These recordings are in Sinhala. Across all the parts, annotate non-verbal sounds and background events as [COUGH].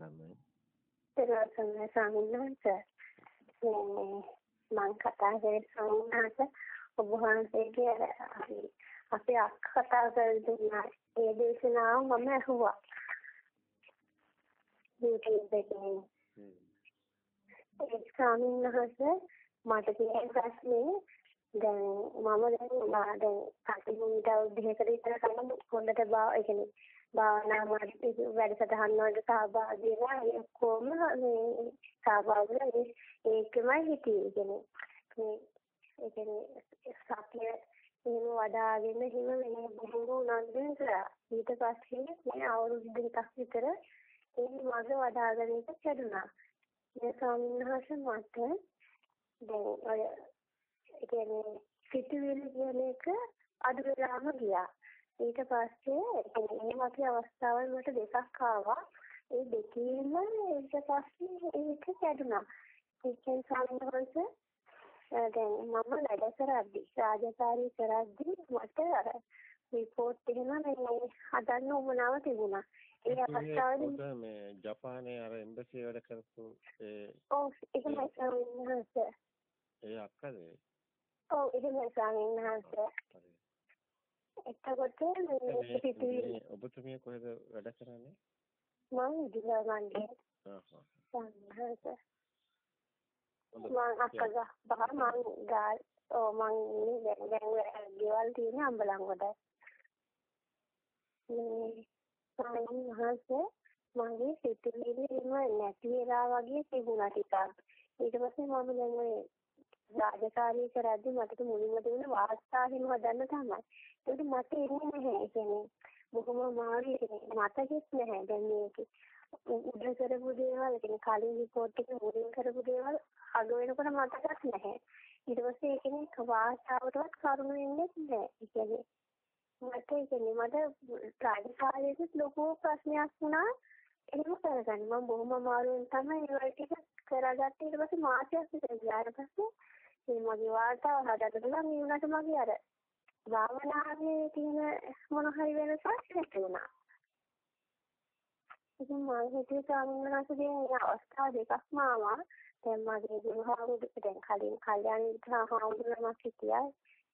ගන්නයි. ඒක සම්මානස මම කතා කරේ සම්මානස ඔබ වහන්සේගේ අපි අපේ අක්ක කතා කර දුන්නා ඒ දේශනාව මම ඇහුවා. YouTube එකේ. ඒ ස්වාමීන් වහන්සේ මට තියෙන ප්‍රශ්නේ දැන් මම දැන් දැන් කටිමුන්ට දෙකකට විතර කලින් හොඳට බා ඒ කියන්නේ භාවනා මාර්ගයේ වැඩසටහන් වලට සහභාගී වෙලා ඒ කොහොම මේ සහභාගී වෙලා ඒකමයි හිතේ කියන්නේ මේ ඒ කියන්නේ සතිය එහෙම වඩාගෙන එහෙම වෙන බොහෝ උනන්දුවෙන් කරා. ඊට පස්සේ මේ අවුරුදු දෙකක් විතර ඒ මග වඩාගෙන ඉත කැඩුනා. මේ ස්වාමීන් වහන්සේ මට දැන් ඔය ඒ කියන්නේ සිතුවිලි කියන එක අඩු වෙලාම ගියා. ඊට පස්සේ ඒ වගේ අවස්ථාවල් මට දෙකක් ආවා. ඒ දෙකේම ඊට පස්සේ ඒක කැඩුනා. ඒකෙන් සම්බන්ධව දැන් මම වැඩ කරද්දි රාජකාරී කරද්දි මට අර රිපෝට් එහෙම මේ හදන්න උවමනාව තිබුණා. ඒ අවස්ථාවේදී මේ ජපානයේ අර එම්බසි වැඩ කරපු ඒ ඔව් ඒකමයි ස්වාමීන් වහන්සේ. ඒ අක්කද? ඔව් ඒකමයි ස්වාමීන් වහන්සේ. එතකොට මේ සිතුවිලි ඔබතුමිය කොහෙද වැඩ කරන්නේ? මම ඉදිරියවන්නේ. ආහ්. සංඝස. මම අක්කග බහ මං ගාල් ඔව් මං ඉන්නේ දැන් දැන් ගෙවල් තියෙන අම්බලන්ගොඩ. මේ ස්වාමීන් වහන්සේ මගේ සිතුවිලි එම නැති වෙලා වගේ තිබුණා ටිකක්. ඊට පස්සේ මම දැන් ඔය රාජකාරී කරද්දි මට මුලින්ම තිබුණ වාස්තාවෙම හදන්න තමයි. ඒක මට එන්නේ නැහැ. ඒ කියන්නේ බොහොම අමාරුයි. මතකෙත් නැහැ දැන් මේක. උඩ කරපු දේවල් කියන්නේ කලින් report එකේ මුලින් කරපු දේවල් අග වෙනකොට මතකත් නැහැ. ඊට පස්සේ ඒ කියන්නේ වාසාවටවත් කරුණු වෙන්නේ නැහැ. ඒ කියන්නේ මට ඒ කියන්නේ මට රාජකාරියේත් ලොකු ප්‍රශ්නයක් වුණා. එහෙම කරගන්න මම බොහොම අමාරුවෙන් තමයි ඒ ටික කරගත්තේ. ඊට පස්සේ මාසයක් විතර ගියාට පස්සේ මේ මගේ වාර්තාව හදන්න මේ උනට මගේ අර භාවනාවේ තියෙන මොන හරි වෙනසක් නැති වුණා. ඉතින් මම හිතුවේ ස්වාමීන් වහන්සේගේ අවස්ථා දෙකක්ම ආවා. දැන් මගේ ගුරුහාමුදුරු දැන් කලින් කල්යාණ විද්‍යාහාමුදුරුවමක් හිටියා.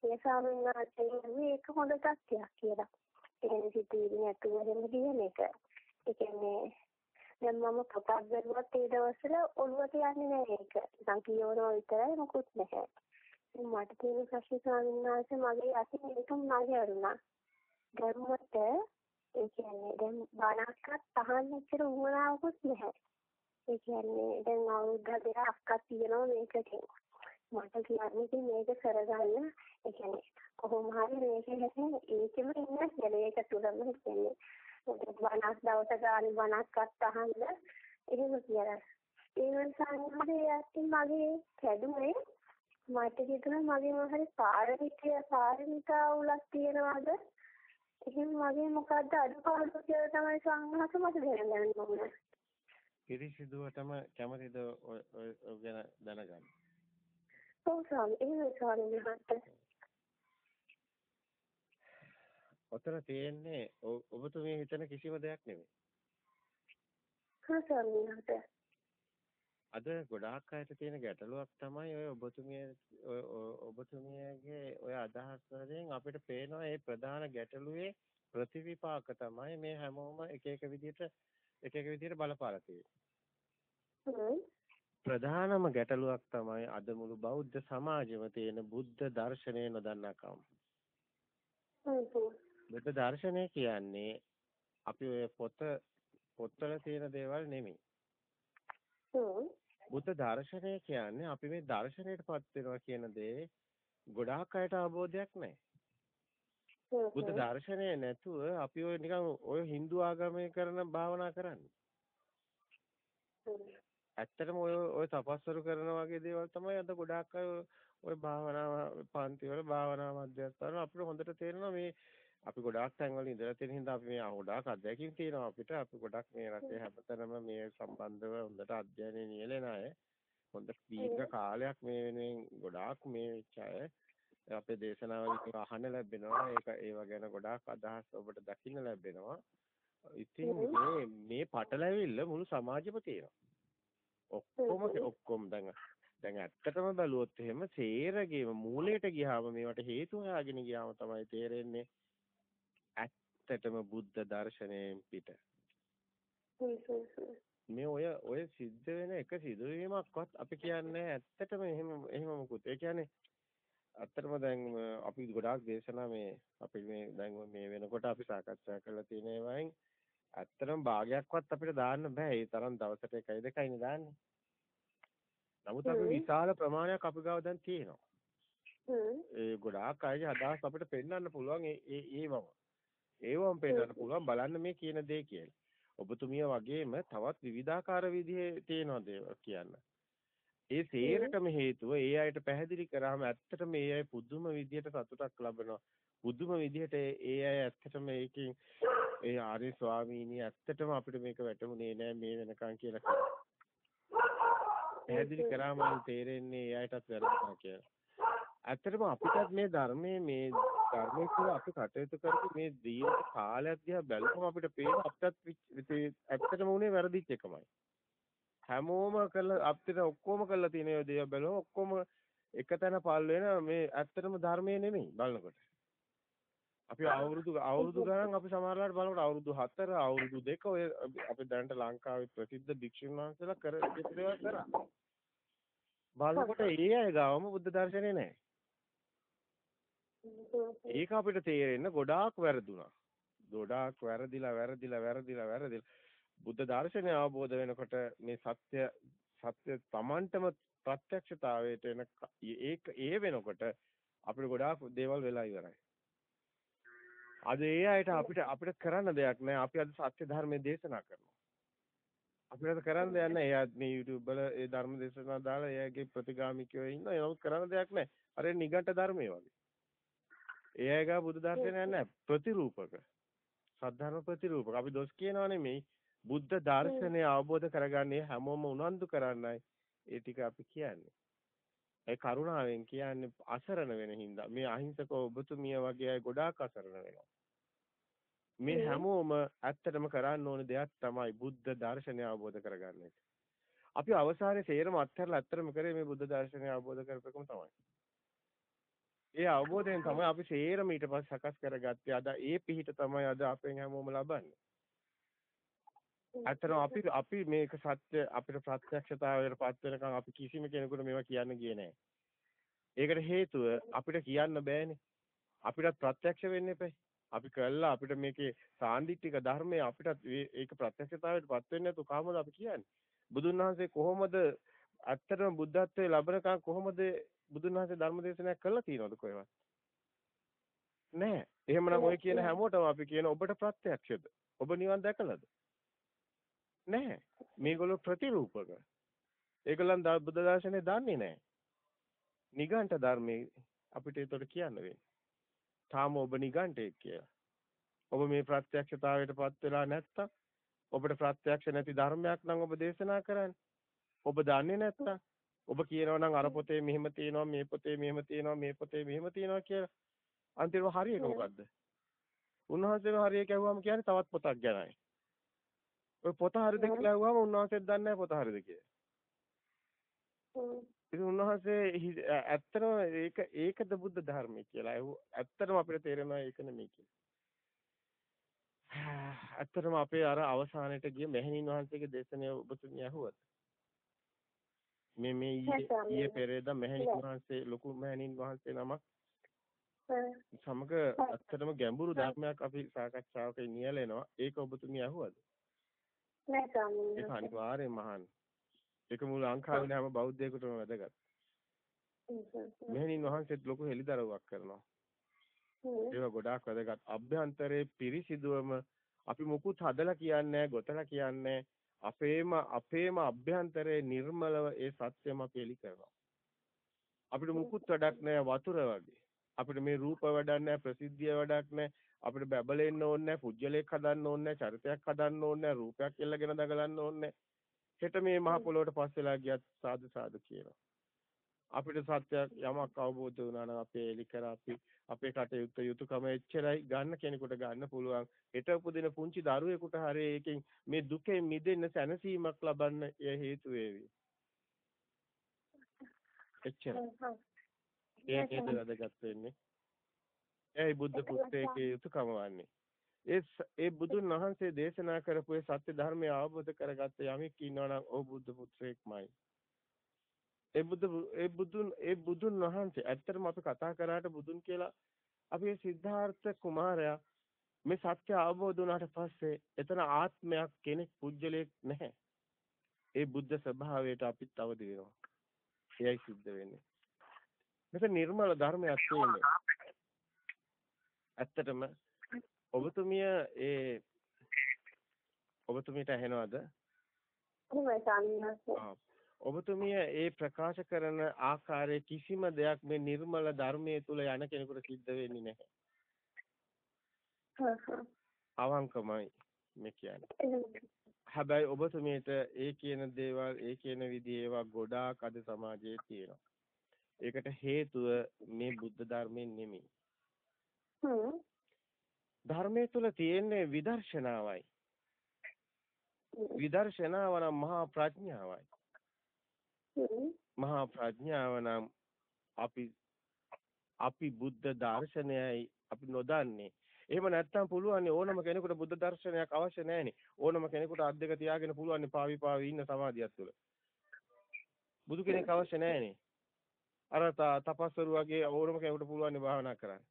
ඒ ස්වාමීන් වහන්සේ මේක හොඳ තත්ත්වයක් කියලා. එහෙම සිතුවිලි නැතුව එහෙම කියන එක. ඒ කියන්නේ දැන් මම පොතක් බැලුවත් ඒ දවස්වල ඔළුවට යන්නේ නැහැ ඒක. නිකන් කියවනවා විතරයි මොකුත් නැහැ. මට තියෙන ප්‍රශ්න ස්වාමීන් වහන්සේ මගේ අතින් එකම නගයරුණා. ධර්මයට ඒ කියන්නේ දැන් බණක්වත් අහන්න ඉච්චර උවමනාවකුත් නැහැ. ඒ කියන්නේ දැන් අවුරුද්ද දෙකක් තියෙනවා මේකකින්. මට කියන්නේ මේක කරගන්න ඒ කියන්නේ කොහොම හරි මේක හැටි ඒකෙම ඉන්න කියලා ඒක තුලම කියන්නේ. බණක් දවස ගානේ බණක්වත් අහන්න එහෙම කියලා. ඒ නිසා මගේ කැඩුනේ මට හිතුණා මගේ මොහරි පාරමිතිය පාරමිතා උලක් තියනවාද එහෙනම් මගේ මොකද්ද අඩුපාඩු කියලා තමයි සංඝාස මට දැනගන්න ඕන. පිරිසිදුවටම කැමතිද ඔය ගැන දැනගන්න? ඔව් ස්වාමී එහෙම ස්වාමීන් වහන්සේ. ඔතන තියෙන්නේ ඔබතුමිය හිතන කිසිම දෙයක් නෙමෙයි. හා. අද ගොඩාක් අයට තියෙන ගැටලුවක් තමයි ඔය ඔබතුමිය ඔබතුමියගේ ඔය අදහස් වලින් අපිට පේනවා මේ ප්‍රධාන ගැටලුවේ ප්‍රතිවිපාක තමයි මේ හැමෝම එක එක විදිහට එක එක විදිහට බලපාලා තියෙන්නේ. ප්‍රධානම ගැටලුවක් තමයි අද මුළු බෞද්ධ සමාජෙම තියෙන බුද්ධ දර්ශනය නොදන්නාකම. බුද්ධ දර්ශනය කියන්නේ අපි ඔය පොත පොත්වල තියෙන දේවල් නෙමෙයි. බුද්ධ දර්ශනය කියන්නේ අපි මේ දර්ශනයටපත් වෙනවා කියන දේ ගොඩාක් අයට අවබෝධයක් නැහැ. බුද්ධ දර්ශනය නැතුව අපි ඔය නිකන් ඔය Hindu ආගමේ කරන භාවනා කරන්නේ. ඇත්තටම ඔය ඔය තපස්වරු කරන වගේ දේවල් තමයි අද ගොඩාක් අය ඔය භාවනා පන්ති වල භාවනා මධ්‍යස්ථාන අපිට හොඳට තේරෙනවා මේ අපි ගොඩාක් තැන්වල ඉඳලා තියෙන හින්දා අපි මේ ගොඩාක් අත්දැකීම් තියෙනවා අපිට. අපි ගොඩක් මේ රටේ හැමතැනම මේ සම්බන්ධව හොඳට අධ්‍යයනය නියැලෙන අය. හොඳ දීර්ඝ කාලයක් මේ වෙනුවෙන් ගොඩාක් මේ වෙච්ච අය අපේ දේශනාවලින් අහන්න ලැබෙනවා. ඒක ඒව ගැන ගොඩාක් අදහස් ඔබට දකින්න ලැබෙනවා. ඉතින් මේ මේ පටලැවිල්ල මුළු සමාජෙම තියෙනවා. ඔක්කොම ඔක්කොම දැන් දැන් ඇත්තටම බැලුවොත් එහෙම සේරගේම මූලයට ගියාම මේවට හේතු හොයාගෙන ගියාම තමයි තේරෙන්නේ ඇත්තටම බුද්ධ දර්ශනයෙන් පිට. මේ ඔය ඔය සිද්ධ වෙන එක සිදුවීමක්වත් අපි කියන්නේ ඇත්තටම එහෙම එහෙම මොකුත්. ඒ කියන්නේ ඇත්තටම දැන් අපි ගොඩාක් දේශනා මේ අපි මේ දැන් මේ වෙනකොට අපි සාකච්ඡා කරලා තියෙන ඒවායින් ඇත්තටම භාගයක්වත් අපිට දාන්න බෑ. ඒ තරම් දවසට එකයි දෙකයිනේ දාන්නේ. නමුත් අපි විශාල ප්‍රමාණයක් අපි ගාව දැන් තියෙනවා. ඒ ගොඩාක් අයගේ අදහස් අපිට පෙන්වන්න පුළුවන් ඒ ඒ ඒවම. ඒවම පෙන්වන්න පුළුවන් බලන්න මේ කියන දේ කියලා. ඔබතුමිය වගේම තවත් විවිධාකාර විදිහේ තියෙනවා දේවල් කියන්න. ඒ සේරටම හේතුව ඒ අයට පැහැදිලි කරාම ඇත්තටම ඒ අය පුදුම විදිහට සතුටක් ලබනවා. පුදුම විදිහට ඒ අය ඇත්තටම ඒකෙන් ඒ ආර්ය ස්වාමීනි ඇත්තටම අපිට මේක වැටුනේ නෑ මේ වෙනකන් කියලා. පැහැදිලි කරාම තේරෙන්නේ ඒ අයටත් වැරදුනා කියලා. ඇත්තටම අපිටත් මේ ධර්මයේ මේ ධර්මයේ කියලා අපි කටයුතු කරපු මේ දීර්ඝ කාලයක් දිහා බැලුවම අපිට පේන අපිටත් ඇත්තටම උනේ වැරදිච්ච එකමයි. හැමෝම කළ අපිට ඔක්කොම කළා තියෙන ඒ දේවල් බැලුවම ඔක්කොම එකතැන පල් වෙන මේ ඇත්තටම ධර්මයේ නෙමෙයි බලනකොට. අපි අවුරුදු අවුරුදු ගණන් අපි සමහරලාට බලනකොට අවුරුදු 4 අවුරුදු 2 ඔය අපි දැනට ලංකාවේ ප්‍රසිද්ධ භික්ෂුන් වහන්සේලා කර දේවල් කරා. බලනකොට ඒ අය ගාවම බුද්ධ දර්ශනේ නැහැ. ඒක අපිට තේරෙන්න ගොඩාක් වැරදුනා. ගොඩාක් වැරදිලා වැරදිලා වැරදිලා වැරදිලා බුද්ධ දර්ශනය අවබෝධ වෙනකොට මේ සත්‍ය සත්‍ය Tamanටම ප්‍රත්‍යක්ෂතාවයට එන ඒක ඒ වෙනකොට අපිට ගොඩාක් දේවල් වෙලා ඉවරයි. අද ඒ අයට අපිට අපිට කරන්න දෙයක් නැහැ. අපි අද සත්‍ය ධර්මයේ දේශනා කරනවා. අපිට කරන්න දෙයක් නැහැ. එයා මේ YouTube වල ඒ ධර්ම දේශනා දාලා එයාගේ ප්‍රතිගාමිකයෝ ඉන්නවා. ඒක කරන්න දෙයක් නැහැ. අර නිගණ්ඨ ධර්මයේ වගේ. ඒ අයගා බුදු දර්ශනයක් නැහැ ප්‍රතිරූපක. සද්ධර්ම ප්‍රතිරූපක. අපි දොස් කියනවා නෙමෙයි. බුද්ධ දර්ශනය අවබෝධ කරගන්නේ හැමෝම උනන්දු කරන්නයි ඒ ටික අපි කියන්නේ. ඒ කරුණාවෙන් කියන්නේ අසරණ වෙන හින්දා මේ අහිංසක ඔබතුමිය වගේ අය ගොඩාක් අසරණ වෙනවා. මේ හැමෝම ඇත්තටම කරන්න ඕන දෙයක් තමයි බුද්ධ දර්ශනය අවබෝධ කරගන්න එක. අපි අවසානයේ සේරම අත්හැරලා ඇත්තටම කරේ මේ බුද්ධ දර්ශනය අවබෝධ කරපෙකම තමයි. ඒ අවබෝධයෙන් තමයි අපි සේරම ඊට පස්සේ සකස් කරගත්තේ. අද ඒ පිහිට තමයි අද අපෙන් හැමෝම ලබන්නේ. අතන අපි අපි මේක සත්‍ය අපිට ප්‍රත්‍යක්ෂතාවයට පත් වෙනකන් අපි කිසිම කෙනෙකුට මේවා කියන්න ගියේ නැහැ. ඒකට හේතුව අපිට කියන්න බෑනේ. අපිටත් ප්‍රත්‍යක්ෂ වෙන්න එපේ. අපි කළා අපිට මේකේ සාන්දිටික ධර්මයේ අපිටත් ඒක ප්‍රත්‍යක්ෂතාවයට පත් වෙන්නේ නැතු කොහොමද අපි කියන්නේ? බුදුන් වහන්සේ කොහොමද ඇත්තටම බුද්ධත්වයේ ලැබනකන් කොහොමද බුදුන් වහන්සේ ධර්ම දේශනාවක් කළා තියෙනවද කොහෙවත්? නැහැ. එහෙමනම් ඔය කියන හැමෝටම අපි කියන ඔබට ප්‍රත්‍යක්ෂද? ඔබ නිවන් දැකලාද? නැහැ. මේගොල්ලෝ ප්‍රතිරූපක. ඒගොල්ලන් බුද්ධ දර්ශනේ දන්නේ නැහැ. නිගණ්ඨ ධර්මයේ අපිට ඒතකොට කියන්න වෙන්නේ. තාම ඔබ නිගණ්ඨයෙක් කියලා. ඔබ මේ ප්‍රත්‍යක්ෂතාවයටපත් වෙලා නැත්තම් ඔබට ප්‍රත්‍යක්ෂ නැති ධර්මයක් නම් ඔබ දේශනා කරන්නේ. ඔබ දන්නේ නැත්තම් ඔබ කියනවා නම් අර පොතේ මෙහෙම තියෙනවා මේ පොතේ මෙහෙම තියෙනවා මේ පොතේ මෙහෙම තියෙනවා කියලා. අන්තිමව හරියක මොකද්ද? උන්වහන්සේම හරිය කැවුවම කියන්නේ තවත් පොතක් ගැනයි. ඔය පොත හරිද කියලා අහුවම උන්වහන්සේත් දන්නේ නැහැ පොත හරිද කියලා. ඉතින් උන්වහන්සේ ඇත්තටම ඒක ඒකද බුද්ධ ධර්මය කියලා. ඇත්තටම අපිට තේරෙනවා ඒක නෙමෙයි කියලා. [SIGHS] ඇත්තටම අපේ අර අවසානයේට ගිය මෙහෙණින් වහන්සේගේ දේශනය ඔබතුමිය අහුවද? මේ මේ ඊයේ පෙරේදා මෙහෙණින් වහන්සේ ලොකු මෙහෙණින් වහන්සේ නමක් සමග ඇත්තටම ගැඹුරු ධර්මයක් අපි සාකච්ඡාවක නියැලෙනවා. ඒක ඔබතුමිය අහුවද? නෑ ස්වාමීනි. ඒක අනිවාර්යෙන්ම අහන්න. ඒක මුළු ලංකාවේ හැම බෞද්ධයෙකුටම වැදගත්. මෙහෙණින් වහන්සේත් ලොකු හෙළිදරව්වක් කරනවා. ඒක ගොඩාක් වැදගත්. අභ්‍යන්තරයේ පිරිසිදුවම අපි මුකුත් හදලා කියන්නේ ගොතලා කියන්නේ අපේම අපේම අභ්‍යන්තරයේ නිර්මලව ඒ සත්‍යම අපි එලි කරනවා. අපිට මුකුත් වැඩක් නැහැ වතුර වගේ. අපිට මේ රූප වැඩක් නැහැ ප්‍රසිද්ධිය වැඩක් නැහැ. අපිට බබලෙන්න ඕනේ නැහැ පුජ්‍යලයක් හදන්න ඕනේ නැහැ චරිතයක් හදන්න ඕනේ නැහැ රූපයක් එල්ලගෙන දගලන්න ඕනේ නැහැ. හෙට මේ මහ පොළොවට පස් වෙලා ගියත් සාදු සාදු කියනවා. අපිට සත්‍යයක් යමක් අවබෝධ වුණා නම් අපේ එලි කර අපි අපේ කටයුත්ත යුතුයකම එච්චරයි ගන්න කෙනෙකුට ගන්න පුළුවන්. හෙට උපදින පුංචි දරුවෙකුට හරි ඒකෙන් මේ දුකෙන් මිදෙන්න සැනසීමක් ලබන්න එය හේතු වේවි. එච්චර. ඒ නේද වැදගත් වෙන්නේ. එයි බුද්ධ පුත්‍රයේ යුතුයකම වන්නේ. ඒ ඒ බුදුන් වහන්සේ දේශනා කරපු ඒ සත්‍ය ධර්මය අවබෝධ කරගත්ත යමෙක් ඉන්නවා නම් ਉਹ බුද්ධ පුත්‍රයෙක්මයි. ඒ බුදු ඒ බුදුන් ඒ බුදුන් වහන්සේ ඇත්තටම අපි කතා කරාට බුදුන් කියලා අපි සිද්ධාර්ථ කුමාරයා මේ සත්‍ය අවබෝධ වුණාට පස්සේ එතන ආත්මයක් කෙනෙක් පුජ්‍යලයක් නැහැ. ඒ බුද්ධ ස්වභාවයට අපිත් අවදි වෙනවා. එයයි සිද්ධ වෙන්නේ. මෙතන නිර්මල ධර්මයක් තියෙන්නේ. ඇත්තටම ඔබතුමිය ඒ ඔබතුමියට ඇහෙනවද? ඔබතුමිය ඒ ප්‍රකාශ කරන ආකාරයේ කිසිම දෙයක් මේ නිර්මල ධර්මයේ තුල යන කෙනෙකුට සිද්ධ වෙන්නේ නැහැ. අවංකමයි මේ කියන්නේ. හැබැයි ඔබතුමියට ඒ කියන දේවල් ඒ කියන විදිහේ ඒවා ගොඩාක් අද සමාජයේ තියෙනවා. ඒකට හේතුව මේ බුද්ධ ධර්මයෙන් නෙමෙයි. ධර්මයේ තුල තියෙන්නේ විදර්ශනාවයි. විදර්ශනාව නම් මහා ප්‍රඥාවයි. මහා ප්‍රඥාව නම් අපි අපි බුද්ධ දර්ශනයයි අපි නොදන්නේ. එහෙම නැත්තම් පුළුවන් ඕනම කෙනෙකුට බුද්ධ දර්ශනයක් අවශ්‍ය නැහැනේ. ඕනම කෙනෙකුට අත් දෙක තියාගෙන පුළුවන් පාවි පාවි ඉන්න සමාධියක් තුළ. බුදු කෙනෙක් අවශ්‍ය නැහැනේ. අර තපස්වරු වගේ ඕනම කෙනෙකුට පුළුවන් භාවනා කරන්න.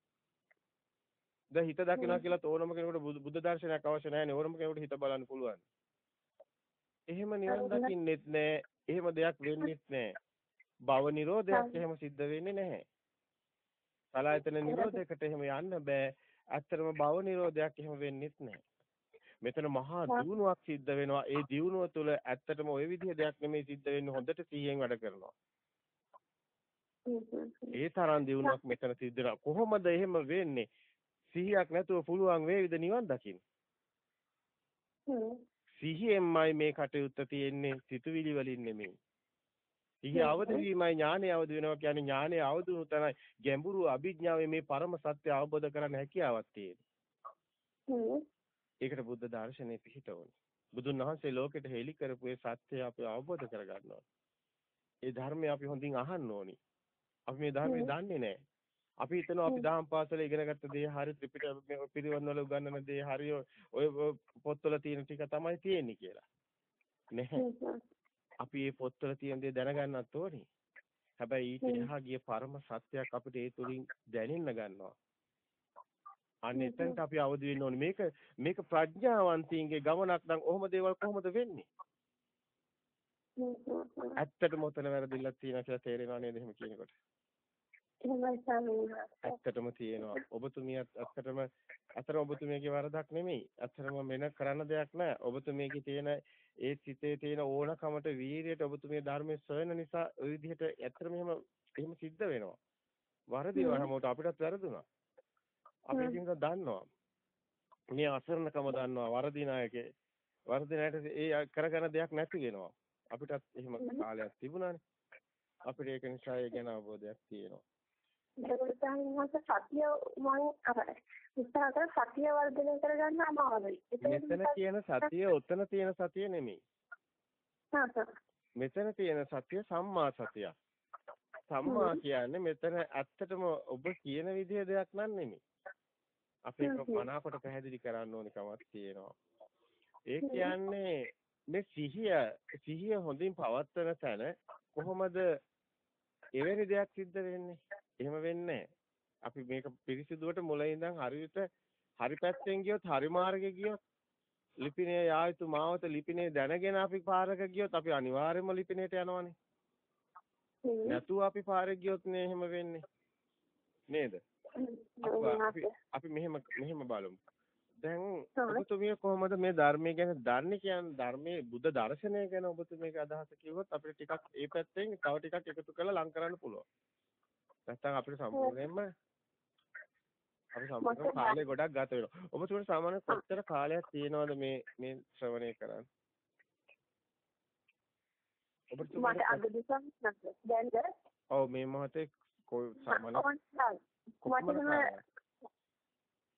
දැන් හිත දකිනවා කියලා ඕනම කෙනෙකුට බුද්ධ දර්ශනයක් අවශ්‍ය නැහැ ඕනම කෙනෙකුට හිත බලන්න පුළුවන්. එහෙම නිවන් දකින්නෙත් නැහැ. එහෙම දෙයක් වෙන්නෙත් නැහැ. භව නිරෝධයක් එහෙම සිද්ධ වෙන්නේ නැහැ. සලායතන නිරෝධයකට එහෙම යන්න බෑ. ඇත්තටම භව නිරෝධයක් එහෙම වෙන්නෙත් නැහැ. මෙතන මහා දියුණුවක් සිද්ධ වෙනවා. ඒ දියුණුව තුළ ඇත්තටම ওই විදිහ දෙයක් නෙමෙයි සිද්ධ වෙන්නේ හොඳට සිහියෙන් වැඩ කරනවා. ඒ තරම් දියුණුවක් මෙතන සිද්ධ වෙනවා. කොහොමද එහෙම වෙන්නේ? සිහියක් නැතුව පුළුවන් වේවිද නිවන් දකින්න? සිහියෙන්මයි මේ කටයුත්ත තියෙන්නේ සිතුවිලි වලින් නෙමෙයි. සිහිය අවදි වීමයි ඥානය අවදි වෙනවා කියන්නේ ඥානය අවදි වුණු තැනයි ගැඹුරු අභිඥාවේ මේ පරම සත්‍ය අවබෝධ කරගන්න හැකියාවක් තියෙන්නේ. ඒකට බුද්ධ දර්ශනේ පිහිටවන්නේ. බුදුන් වහන්සේ ලෝකෙට හෙළි කරපු ඒ සත්‍ය අපි අවබෝධ කරගන්න ඕනේ. ඒ ධර්මය අපි හොඳින් අහන්න ඕනේ. අපි මේ ධර්මය දන්නේ නැහැ. අපි හිතනවා අපි දහම් පාසල ඉගෙනගත්ත දේ හරි ත්‍රිපිටක පිරිවන්වල උගන්වන දේ හරි ඔය පොත්වල තියෙන ටික තමයි තියෙන්නේ කියලා. නැහැ. අපි මේ පොත්වල තියෙන දේ දැනගන්නත් ඕනේ. හැබැයි ඊට එහා ගිය පරම සත්‍යයක් අපිට ඒ තුලින් දැනෙන්න ගන්නවා. අන්න එතනට අපි අවදි වෙන්න ඕනේ. මේක මේක ප්‍රඥාවන්තයින්ගේ ගමනක් නම් ඔහොම දේවල් කොහොමද වෙන්නේ? ඇත්තටම උතන වැරදිලා තියෙනවා කියලා තේරෙනව නේද එහෙම කියනකොට? ඇත්තටම තියෙනවා. ඔබතුමියත් ඇත්තටම අතර ඔබතුමියගේ වරදක් නෙමෙයි. ඇත්තටම මෙන කරන්න දෙයක් නැහැ. ඔබතුමියගේ තියෙන ඒ සිතේ තියෙන ඕනකමට වීරියට ඔබතුමිය ධර්මයේ සොයන නිසා ওই විදිහට ඇත්තටම එහෙම එහෙම සිද්ධ වෙනවා. වරදිනවා හැමෝට අපිටත් වැරදුනා. අපි ඉතින් දන්නවා. මේ අසරණකම දන්නවා වරදිනායකේ. වරදිනායට ඒ කරගන්න දෙයක් නැති වෙනවා. අපිටත් එහෙම කාලයක් තිබුණානේ. අපිට ඒක නිසා ඒ ගැන අවබෝධයක් තියෙනවා. ඒකට සතිය මම අර උත්සාහ කර සතිය වර්ධනය කරගන්න අමාරුයි. මෙතන තියෙන සතිය උතන තියෙන සතිය නෙමෙයි. මෙතන තියෙන සතිය සම්මා සතිය. සම්මා කියන්නේ මෙතන ඇත්තටම ඔබ කියන විදිහ දෙයක් නන් නෙමෙයි. අපි මනාකොට පැහැදිලි කරන්න ඕනි කමක් තියෙනවා. ඒ කියන්නේ මේ සිහිය සිහිය හොඳින් පවත්වන තැන කොහොමද එවැනි දෙයක් සිද්ධ වෙන්නේ? එහෙම වෙන්නේ අපි මේක පිරිසිදුවට මුලින් ඉඳන් හරියට හරි පැත්තෙන් ගියොත් හරි මාර්ගේ ගියොත් ලිපිනේ යායුතු මාවත ලිපිනේ දැනගෙන අපි පාරක ගියොත් අපි අනිවාර්යයෙන්ම ලිපිනේට යනවනේ. නැතුව අපි පාරේ ගියොත් නේ එහෙම වෙන්නේ. නේද? අපි අපි මෙහෙම මෙහෙම බලමු. දැන් ඔබතුමිය කොහොමද මේ ධර්මයේ ගැන දන්නේ කියන්නේ ධර්මයේ බුද්ධ දර්ශනය ගැන ඔබතුමියගේ අදහස කිව්වොත් අපිට ටිකක් ඒ පැත්තෙන් තව ටිකක් එකතු කරලා ලං කරන්න පුළුවන්. නැත්තම් අපිට සම්පූර්ණයෙන්ම අපි සම්පූර්ණ කාලය ගොඩක් ගත වෙනවා. ඔබතුමට සාමාන්‍ය කොච්චර කාලයක් තියෙනවද මේ මේ ශ්‍රවණය කරන්න? ඔබතුමියට මට අද දිසම් දැන්ද ඔව් මේ මොහොතේ කොයි සමන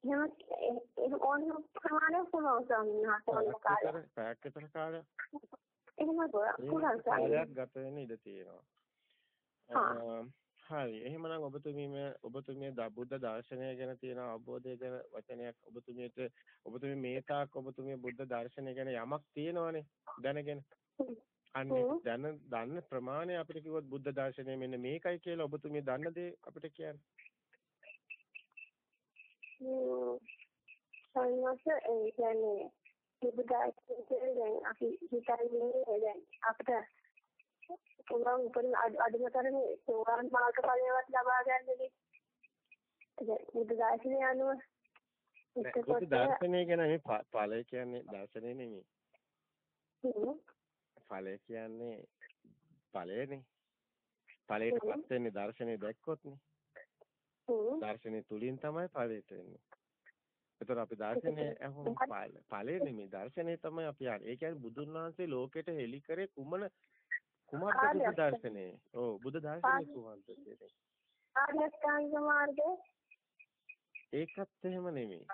මට එහෙම ඕන ප්‍රමාණයක් පුළුවන් ස්වාමීන්. වහන්සේ කාලේ. පැයක් විතර කාලයක්. එහෙම පුළුවන් ස්වාමීන්. කාලයක් ගත වෙන්න ඉඩ තියෙනවා. හරි. එහෙමනම් ඔබතුමීම ඔබතුමිය බුද්ධ දර්ශනය ගැන තියෙන අවබෝධය ගැන වචනයක් ඔබතුමියට ඔබතුමිය මේ තාක් ඔබතුමිය බුද්ධ දර්ශනය ගැන යමක් තියෙනවනේ දැනගෙන. අන්නේ දැන දන්න ප්‍රමාණය අපිට කිව්වොත් බුද්ධ දර්ශනය මෙන්න මේකයි කියලා ඔබතුමිය දන්න දේ අපිට කියන්න. සම්මත ඒ කියන්නේ බුද්ධ දර්ශනය දැන් අපි හිතන්නේ දැන් අපිට පුළුවන් උපරිම අඩුම තරමේ සෝවාන් මාර්ග ඵලයවත් ලබා ගන්නනේ. දැන් බුද්ධ දර්ශනය අනුව බුද්ධ දර්ශනය කියන මේ ඵලය කියන්නේ දර්ශනය නෙමෙයි. ඵලය කියන්නේ ඵලයනේ. ඵලයටපත් වෙන්නේ දර්ශනේ දැක්කොත්නේ. දර්ශනේ තුලින් තමයි ඵලයට එන්නේ. ඒතර අපි දර්ශනේ අහුම් ඵලය නෙමෙයි දර්ශනේ තමයි අපි යන්නේ. ඒ කියන්නේ බුදුන් වහන්සේ ලෝකෙට හෙළි කරේ කුමන කුමක්ද බුදු දර්ශනේ? ඔව් බුදු දර්ශනේ කුමක්ද කියන්නේ? ආර්ය අෂ්ටාංග මාර්ගය ඒකත් එහෙම නෙමෙයි.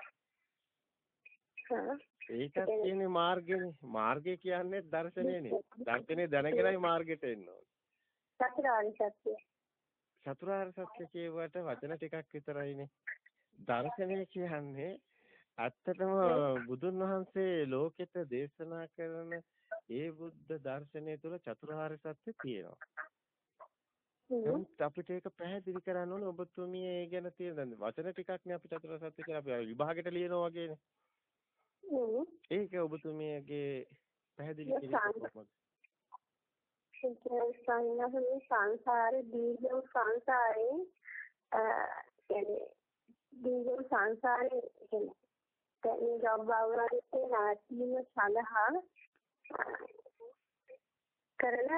ඒකත් කියන්නේ මාර්ගනේ. මාර්ගය කියන්නේ දර්ශනයනේ. දර්ශනේ දැනගෙනයි මාර්ගෙට එන්න ඕනේ. චතුරාර්ය සත්‍ය. චතුරාර්ය සත්‍ය කියවට වචන ටිකක් විතරයිනේ. දර්ශනය කියන්නේ ඇත්තටම බුදුන් වහන්සේ ලෝකෙට දේශනා කරන ඒ බුද්ධ දර්ශනය තුළ චතුරාර්ය සත්‍ය තියෙනවා. අපිට ඒක පැහැදිලි කරන්න ඕනේ ඔබතුමිය ඒ ගැන තියෙන වචන ටිකක්නේ අපි චතුරාර්ය සත්‍ය කියලා අපි විභාගෙට ලියනවා වගේනේ. ඒක ඔබතුමියගේ පැහැදිලි කිරීම කොහොමද? සංඥාවේ සංසාර දීර්ඝ සංසාරේ කියන්නේ දීර්ඝ සංසාරේ කියන්නේ තේ ජබ්බවරේ නැතිව සඳහා කරන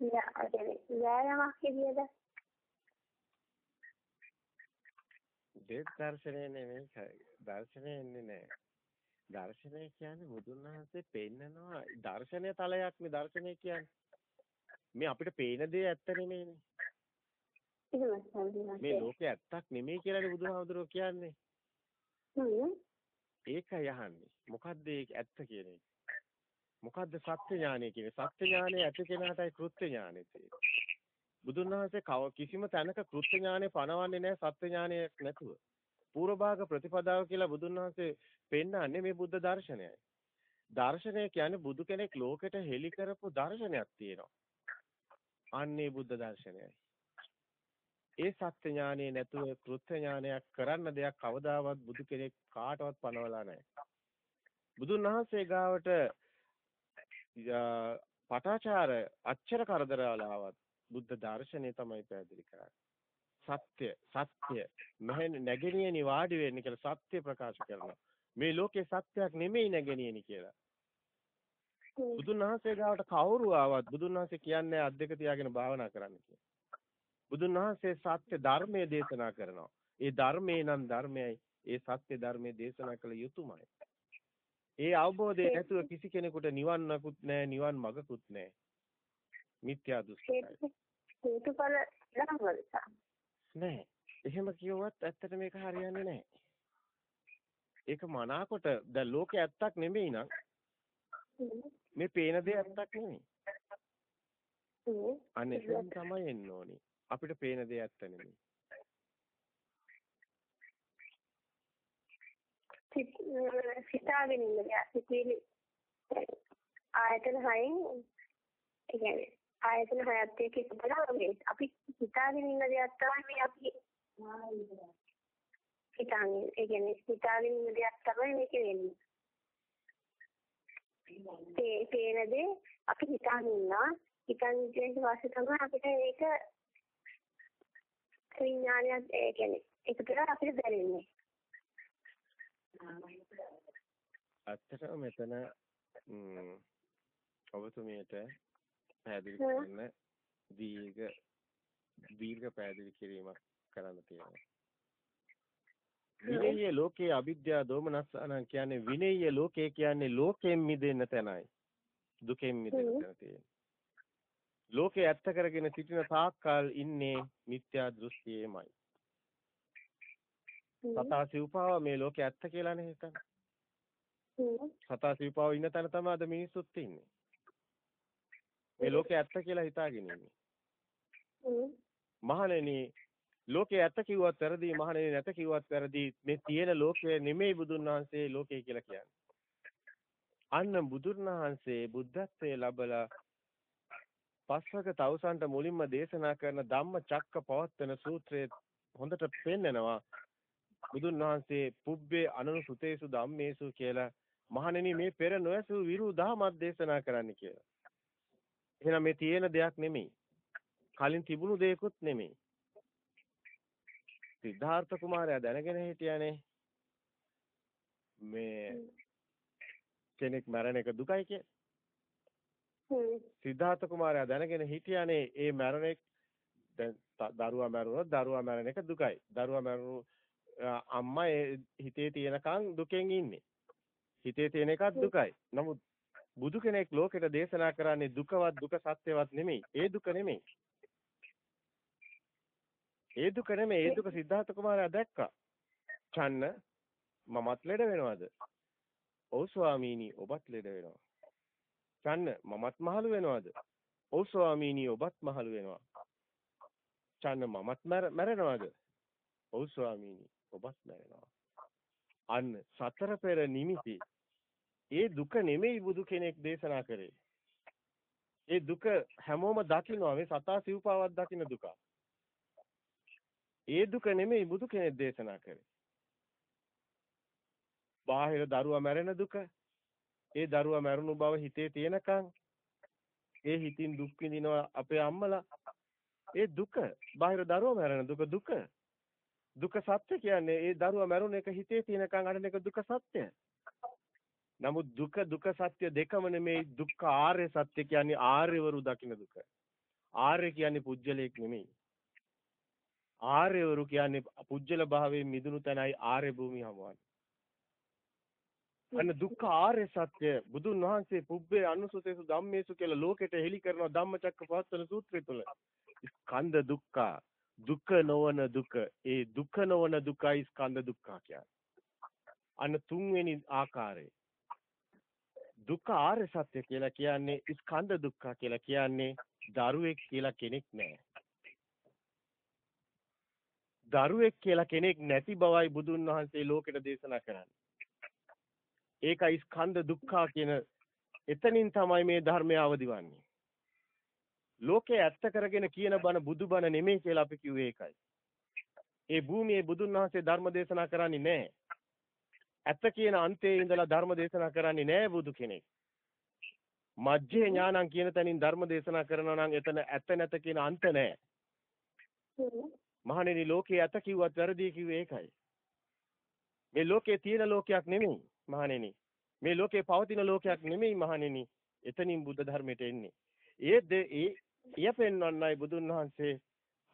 මේ ව්‍යායාමයක් කියලාද දෙත් දර්ශනය නෙමෙයි දර්ශනය එන්නේ නැහැ. දර්ශනය කියන්නේ බුදුන් වහන්සේ පෙන්නනවා දර්ශනය තලයක්නේ දර්ශනය කියන්නේ. මේ අපිට පේන දේ ඇත්ත නෙමෙයිනේ. මේ ලෝකේ ඇත්තක් නෙමෙයි කියලානේ බුදුහාමුදුරුවෝ කියන්නේ. ඒකයි අහන්නේ. මොකද්ද ඒක ඇත්ත කියන එක? මොකද්ද සත්‍ය ඥානය කියන්නේ? සත්‍ය ඥානය ඇති කෙනාටයි කෘත්‍ය ඥානය තියෙන්නේ. බුදුන් වහන්සේ කිසිම තැනක කෘත්‍ය ඥානය පනවන්නේ නැහැ සත්‍ය ඥානයක් නැතුව. පූර්ව භාග ප්‍රතිපදාව කියලා බුදුන් වහන්සේ පෙන්නන්නේ මේ බුද්ධ දර්ශනයයි. දර්ශනය කියන්නේ බුදු කෙනෙක් ලෝකෙට හෙළි කරපු දර්ශනයක් තියෙනවා. අන්නේ බුද්ධ දර්ශනයයි. ඒ සත්‍ය ඥානෙ නැතුව කෘත්‍ය ඥානයක් කරන්න දෙයක් කවදාවත් බුදු කෙනෙක් කාටවත් පනවලා නැහැ. බුදුන් වහන්සේ ගාවට පටාචාර අච්චර කරදරවලාවත් බුද්ධ දර්ශනය තමයි පැහැදිලි කරන්නේ. සත්‍ය සත්‍ය මෙහෙන් නැගෙනියනි වාඩි වෙන්න කියලා සත්‍ය ප්‍රකාශ කරනවා. මේ ලෝකේ සත්‍යයක් නෙමෙයි නැගෙනියනි කියලා. බුදුන් වහන්සේ ගාවට කවුරු ආවත් බුදුන් වහන්සේ කියන්නේ අත් දෙක තියාගෙන භාවනා කරන්න කියලා. බුදුන් වහන්සේ සත්‍ය ධර්මයේ දේශනා කරනවා. ඒ ධර්මේ නම් ධර්මයයි. ඒ සත්‍ය ධර්මයේ දේශනා කළ යුතුමයි. ඒ අවබෝධය නැතුව කිසි කෙනෙකුට නිවන්නකුත් නැහැ නිවන් මගකුත් නැහැ. මිත්‍යා දෘෂ්ටියි. හේතුඵල ධර්මවලට. නෑ. එහෙම කිව්වත් ඇත්තට මේක හරියන්නේ නෑ. ඒක මනාකොට දැන් ලෝකේ ඇත්තක් නෙමෙයි නං. මේ පේන දේ ඇත්තක් නෙමෙයි. අනේ තමයි එන්න ඕනි. අපිට පේන දේ ඇත්ත නෙමෙයි. සිතාගෙන ඉන්න දෙයක්. සිතේලි ආයතන හයින් ඒ කියන්නේ ආයතන හයත් එක්ක එකතුලා මේ අපි හිතාගෙන ඉන්න දෙයක් තමයි මේ අපි හිතන්නේ ඒ කියන්නේ හිතාගෙන ඉන්න දෙයක් තමයි මේක වෙන්නේ. ඒ පේන දේ අපි හිතාගෙන ඉන්නවා හිතන් ඉඳන් වාසිය තමයි අපිට ඒක විඥානයක් ඒ කියන්නේ එකතුලා අපිට දැනෙන්නේ. ඇත්තටම මෙතන ඔබතුමියට පැහැදිලි කරන්න දීර්ඝ දීර්ඝ පැහැදිලි කිරීමක් කරන්න තියෙනවා. විනේය ලෝකේ අවිද්‍යාව දෝමනස්සන කියන්නේ විනේය ලෝකේ කියන්නේ ලෝකයෙන් මිදෙන්න තැනයි. දුකෙන් මිදෙන්න තැන තියෙන්නේ. ලෝකේ ඇත්ත කරගෙන සිටින තාක්කල් ඉන්නේ මිත්‍යා දෘෂ්ටියේමයි. සතා සිව්පාව මේ ලෝකේ ඇත්ත කියලානේ හිතන්නේ. සතා සිව්පාව ඉන්න තැන තමයි අද මිනිස්සුත් ඉන්නේ. මේ ලෝකේ ඇත්ත කියලා හිතාගෙන ඉන්නේ. මහණෙනි ලෝකේ ඇත්ත කිව්වත් වැරදි මහණෙනි නැත කිව්වත් වැරදි මේ තියෙන ලෝකය නෙමෙයි බුදුන් වහන්සේ ලෝකය කියලා කියන්නේ. අන්න බුදුන් වහන්සේ බුද්ධත්වයේ ලබලා පස්වක තවුසන්ට මුලින්ම දේශනා කරන ධම්ම චක්ක පවත්තන සූත්‍රයේ හොඳට පෙන්නනවා බුදුන් වහන්සේ පුබ්බේ අනනුසුතේසු ධම්මේසු කියලා මහණෙනි මේ පෙර නොයසු විරු දහමක් දේශනා කරන්න කියලා. එහෙනම් මේ තියෙන දෙයක් නෙමෙයි. කලින් තිබුණු දෙයක්වත් නෙමෙයි. සිද්ධාර්ථ කුමාරයා දැනගෙන හිටියානේ මේ කෙනෙක් මැරෙන එක දුකයි කිය. සිද්ධාර්ථ කුමාරයා දැනගෙන හිටියානේ ඒ මැරෙන දැන් දරුවා මැරුණොත් දරුවා මැරෙන එක දුකයි. දරුවා මැරුණු අම්මා ඒ හිතේ තියෙනකන් දුකෙන් ඉන්නේ. හිතේ තියෙන එකත් දුකයි. නමුත් බුදු කෙනෙක් ලෝකෙට දේශනා කරන්නේ දුකවත් දුක සත්‍යවත් නෙමෙයි. ඒ දුක නෙමෙයි. ඒ දුක නෙමෙයි. ඒ දුක සිද්ධාර්ථ කුමාරයා දැක්කා. චන්න මමත් ලෙඩ වෙනවද? ඔව් ස්වාමීනි ඔබත් ලෙඩ වෙනවා. චන්න මමත් මහලු වෙනවද? ඔව් ස්වාමීනි ඔබත් මහලු වෙනවා. චන්න මමත් මැරෙනවද? ඔව් ස්වාමීනි ඔබත් මැරෙනවා. අන්න සතර පෙර නිමිති ඒ දුක නෙමෙයි බුදු කෙනෙක් දේශනා කරේ. ඒ දුක හැමෝම දකිනවා මේ සතා සිව්පාවක් දකින්න දුක. ඒ දුක නෙමෙයි බුදු කෙනෙක් දේශනා කරේ. බාහිර දරුවා මැරෙන දුක, ඒ දරුවා මැරුණු බව හිතේ තියෙනකන් ඒ හිතින් දුක් විඳිනවා අපේ අම්මලා. ඒ දුක බාහිර දරුවා මැරෙන දුක දුක. දුක සත්‍ය කියන්නේ ඒ දරුවා මැරුණ එක හිතේ තියෙනකන් අරන එක දුක සත්‍යයි. නමුත් දුක දුක සත්‍ය දෙකම නෙමෙයි දුක්ඛ ආර්ය සත්‍ය කියන්නේ ආර්යවරු දකින්න දුක. ආර්ය කියන්නේ පුජ්‍යලයක් නෙමෙයි. ආර්යවරු කියන්නේ පුජ්‍යල භාවයෙන් මිදුණු තැනයි ආර්ය භූමිය හමුවන්නේ. අන්න දුක්ඛ ආර්ය සත්‍ය බුදුන් වහන්සේ පුබ්බේ අනුසුතේසු ධම්මේසු කියලා ලෝකෙට හෙළි කරන ධම්මචක්කපවත්තන සූත්‍රය තුල. ස්කන්ධ දුක්ඛ දුක නොවන දුක ඒ දුක නොවන දුකයි ස්කන්ධ දුක්ඛ කියන්නේ. අන්න තුන්වෙනි ආකාරය දුක්ඛ ආර්ය සත්‍ය කියලා කියන්නේ ස්කන්ධ දුක්ඛ කියලා කියන්නේ දරුවෙක් කියලා කෙනෙක් නැහැ. දරුවෙක් කියලා කෙනෙක් නැති බවයි බුදුන් වහන්සේ ලෝකෙට දේශනා කරන්නේ. ඒකයි ස්කන්ධ දුක්ඛ කියන එතනින් තමයි මේ ධර්මය අවදිවන්නේ. ලෝකේ ඇත්ත කරගෙන කියන බණ බුදුබණ නෙමෙයි කියලා අපි කිව්වේ ඒකයි. ඒ භූමියේ බුදුන් වහන්සේ ධර්ම දේශනා කරන්නේ නැහැ. ඇත්ත කියන අන්තයේ ඉඳලා ධර්ම දේශනා කරන්නේ නැහැ බුදු කෙනෙක්. මජ්ජේ ඥානං කියන තැනින් ධර්ම දේශනා කරනවා නම් එතන ඇත්ත නැත කියන අන්ත නැහැ. මහණෙනි ලෝකේ ඇත කිව්වත් වැරදි කිව්වේ ඒකයි. මේ ලෝකේ තියෙන ලෝකයක් නෙමෙයි මහණෙනි. මේ ලෝකේ පවතින ලෝකයක් නෙමෙයි මහණෙනි. එතනින් බුද්ධ ධර්මයට එන්නේ. ඒ ඒ එය පෙන්වන්නයි බුදුන් වහන්සේ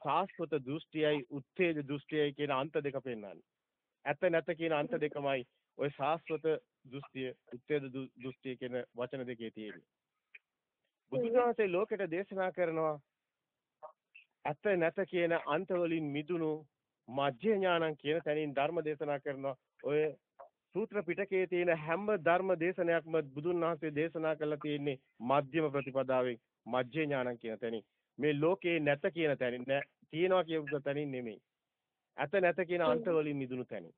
සාස්වත දෘෂ්ටියයි උත්තේජ දෘෂ්ටියයි කියන අන්ත දෙක පෙන්වන්නේ. ඇත නැත කියන අන්ත දෙකමයි ওই සාස්වත දෘෂ්ටිය උත්තේජ දෘෂ්ටිය කියන වචන දෙකේ තියෙන්නේ. බුදුන් වහන්සේ ලෝකෙට දේශනා කරනවා ඇත නැත කියන අන්ත වලින් මිදුණු මජ්ජේ ඥානං කියන තැනින් ධර්ම දේශනා කරනවා. ඔය සූත්‍ර පිටකයේ තියෙන හැම ධර්ම දේශනයක්ම බුදුන් වහන්සේ දේශනා කරලා තියෙන්නේ මධ්‍යම ප්‍රතිපදාවෙන් මජ්ජේ ඥානං කියන තැනින්. මේ ලෝකේ නැත කියන තැනින් නෑ තියෙනවා කියන තැනින් නෙමෙයි. ඇත නැත කියන අන්ත වලින් මිදුණු තැනින්.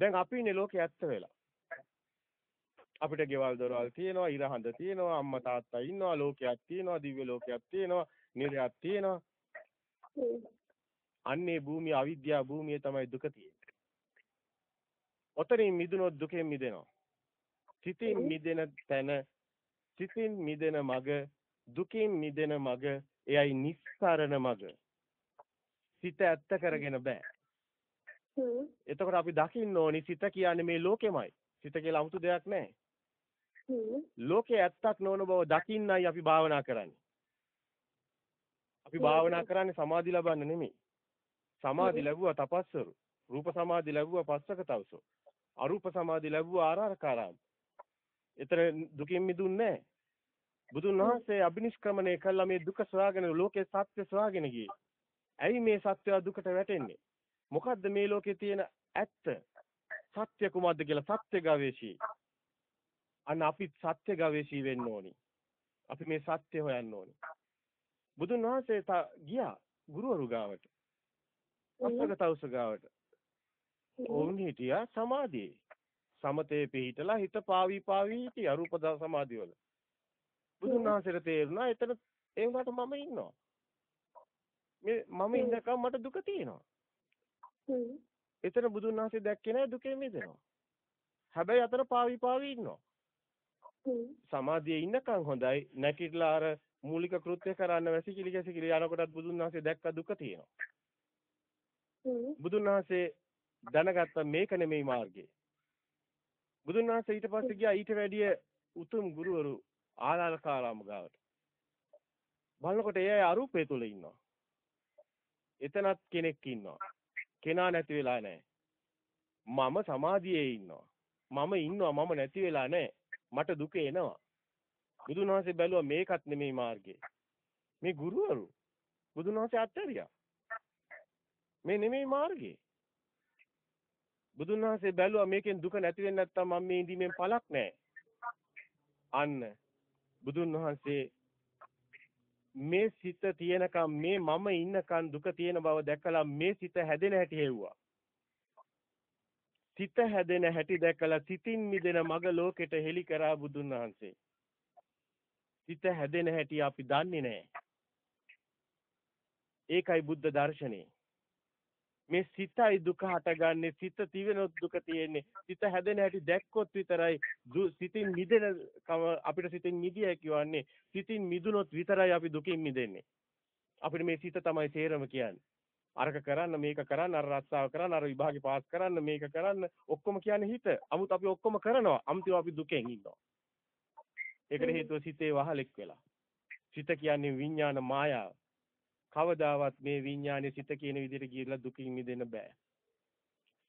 දැන් අපි ඉන්නේ ලෝකේ ඇත්ත වෙලා. අපිට ගෙවල් දොරවල් තියෙනවා, ඉර හඳ තියෙනවා, අම්මා තාත්තා ඉන්නවා, ලෝකයක් තියෙනවා, දිව්‍ය ලෝකයක් තියෙනවා, නිර්යයක් තියෙනවා. අන්නේ භූමිය අවිද්‍යා භූමිය තමයි දුක තියෙන්නේ. ඔතනින් මිදුනොත් දුකෙන් මිදෙනවා. සිතින් මිදෙන තැන, සිතින් මිදෙන මග, දුකින් මිදෙන මග, එයයි නිස්සරණ මග. සිත ඇත්ත කරගෙන බෑ. එතකොට අපි දකින්න ඕනි සිත කියන්නේ මේ ලෝකෙමයි. සිත කියලා 아무තු දෙයක් නැහැ. ලෝකේ ඇත්තක් නොවන බව දකින්නයි අපි භාවනා කරන්නේ. අපි භාවනා කරන්නේ සමාධි ලබන්න නෙමෙයි. සමාධි ලැබුවා තපස්සරු. රූප සමාධි ලැබුවා පස්සක තවසෝ. අරූප සමාධි ලැබුවා ආරාරකාරාම. එතන දුකින් මිදුන්නේ නැහැ. බුදුන් වහන්සේ අබිනිෂ්ක්‍රමණය කළා මේ දුක සොයාගෙන ලෝකේ සත්‍ය සොයාගෙන ගියේ. ඇයි මේ සත්‍ය දුකට වැටෙන්නේ? මොකද්ද මේ ලෝකේ තියෙන ඇත්ත? සත්‍ය කුමක්ද කියලා සත්‍ය ගවේෂී. අන්න අපි සත්‍ය ගවේෂී වෙන්න ඕනි. අපි මේ සත්‍ය හොයන්න ඕනි. බුදුන් වහන්සේ ගියා ගුරුවරු ගාවට. අස්සගතවුස ගාවට. ඔවුන් හිටියා සමාධියේ. සමතේ පිහිටලා හිත පාවි පාවි හිටිය අරූප සමාධිය වල. බුදුන් වහන්සේට තේරුණා එතන ඒ වුණාට මම ඉන්නවා. මේ මම ඉන්නකම් මට දුක තියෙනවා. එතන බුදුන් වහන්සේ දැක්කේ නැහැ දුකෙන් මිදෙනවා. හැබැයි අතන පාවි පාවි ඉන්නවා. සමාධියේ ඉන්නකම් හොඳයි නැකිట్లా අර මූලික කෘත්‍ය කරන්න වැසිකිලි කැසිකිලි යනකොටත් බුදුන් වහන්සේ දැක්ක දුක තියෙනවා. බුදුන් වහන්සේ දැනගත්ත මේක නෙමෙයි මාර්ගය. බුදුන් වහන්සේ ඊට පස්සේ ගියා ඊට වැඩිය උතුම් ගුරුවරු ආලාරකාරාම ගාවට. බලනකොට එයා අරූපේ තුල ඉන්නවා. එතනත් කෙනෙක් ඉන්නවා. කෙනා නැති වෙලා නැහැ. මම සමාධියේ ඉන්නවා. මම ඉන්නවා මම නැති වෙලා නැහැ. මට දුක එනවා. බුදුන් වහන්සේ බැලුවා මේකත් නෙමෙයි මාර්ගය. මේ ගුරුවරු බුදුන් වහන්සේ අත්හැරියා. මේ නෙමෙයි මාර්ගය. බුදුන් වහන්සේ බැලුවා මේකෙන් දුක නැති වෙන්නේ නැත්තම් මම මේ ඉඳීමෙන් පළක් නැහැ. අන්න බුදුන් වහන්සේ මේ සිත තියෙනකම් මේ මම ඉන්නකම් දුක තියෙන බව දැකලා මේ සිත හැදෙන හැටි හෙව්වා. සිත හැදෙන හැටි දැකලා සිතින් මිදෙන මග ලෝකෙට හෙළි කරා බුදුන් වහන්සේ. සිත හැදෙන හැටි අපි දන්නේ නැහැ. ඒකයි බුද්ධ දර්ශනේ. මේ සිතයි දුක හටගන්නේ සිත තිවෙනොත් දුක තියෙන්නේ සිත හැදෙන හැටි දැක්කොත් විතරයි සිතින් මිදෙන අපිට සිතින් මිදිය කියවන්නේ සිතින් මිදුනොත් විතරයි අපි දුකින් මිදෙන්නේ අපිට මේ සිත තමයි තේරම කියන්නේ අරක කරන්න මේක කරන්න අර රස්සාව කරන්න අර විභාගේ පාස් කරන්න මේක කරන්න ඔක්කොම කියන්නේ හිත. 아무ත් අපි ඔක්කොම කරනවා. අමුතිව අපි දුකෙන් ඉන්නවා. ඒකට හේතුව සිතේ වහලෙක් වෙලා. සිත කියන්නේ විඥාන මායාව. කවදාවත් මේ විඥානේ සිත කියන විදිහට ගිහිල්ලා දුකින් මිදෙන්න බෑ.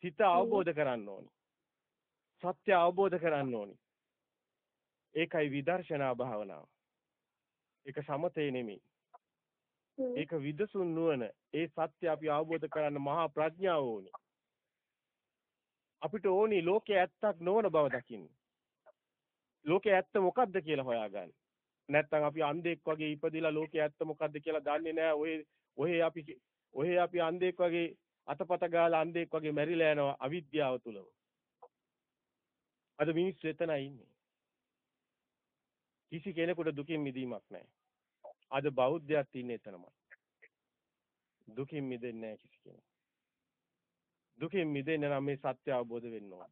සිත අවබෝධ කරන්න ඕනි. සත්‍ය අවබෝධ කරන්න ඕනි. ඒකයි විදර්ශනා භාවනාව. ඒක සමතේ නෙමෙයි. ඒක විදසුන් නුවණ. ඒ සත්‍ය අපි අවබෝධ කරන්න මහා ප්‍රඥාව ඕනි. අපිට ඕනි ලෝකයේ ඇත්තක් නොවන බව දකින්න. ලෝකයේ ඇත්ත මොකක්ද කියලා හොයාගන්න. නැත්තම් අපි අන්ධෙක් වගේ ඉපදිලා ලෝකයේ ඇත්ත මොකද්ද කියලා දන්නේ නැහැ. ඔය ඔය අපි ඔය අපි අන්ධෙක් වගේ අතපත ගාලා අන්ධෙක් වගේ මැරිලා යනවා අවිද්‍යාව තුලම. අද මිනිස්සු එතනයි ඉන්නේ. කිසි කෙනෙකුට දුකින් මිදීමක් නැහැ. අද බෞද්ධයත් ඉන්නේ එතනමයි. දුකින් මිදෙන්නේ නැහැ කිසි කෙනෙක්. දුකින් මිදෙන්න නම් මේ සත්‍ය අවබෝධ වෙන්න ඕන.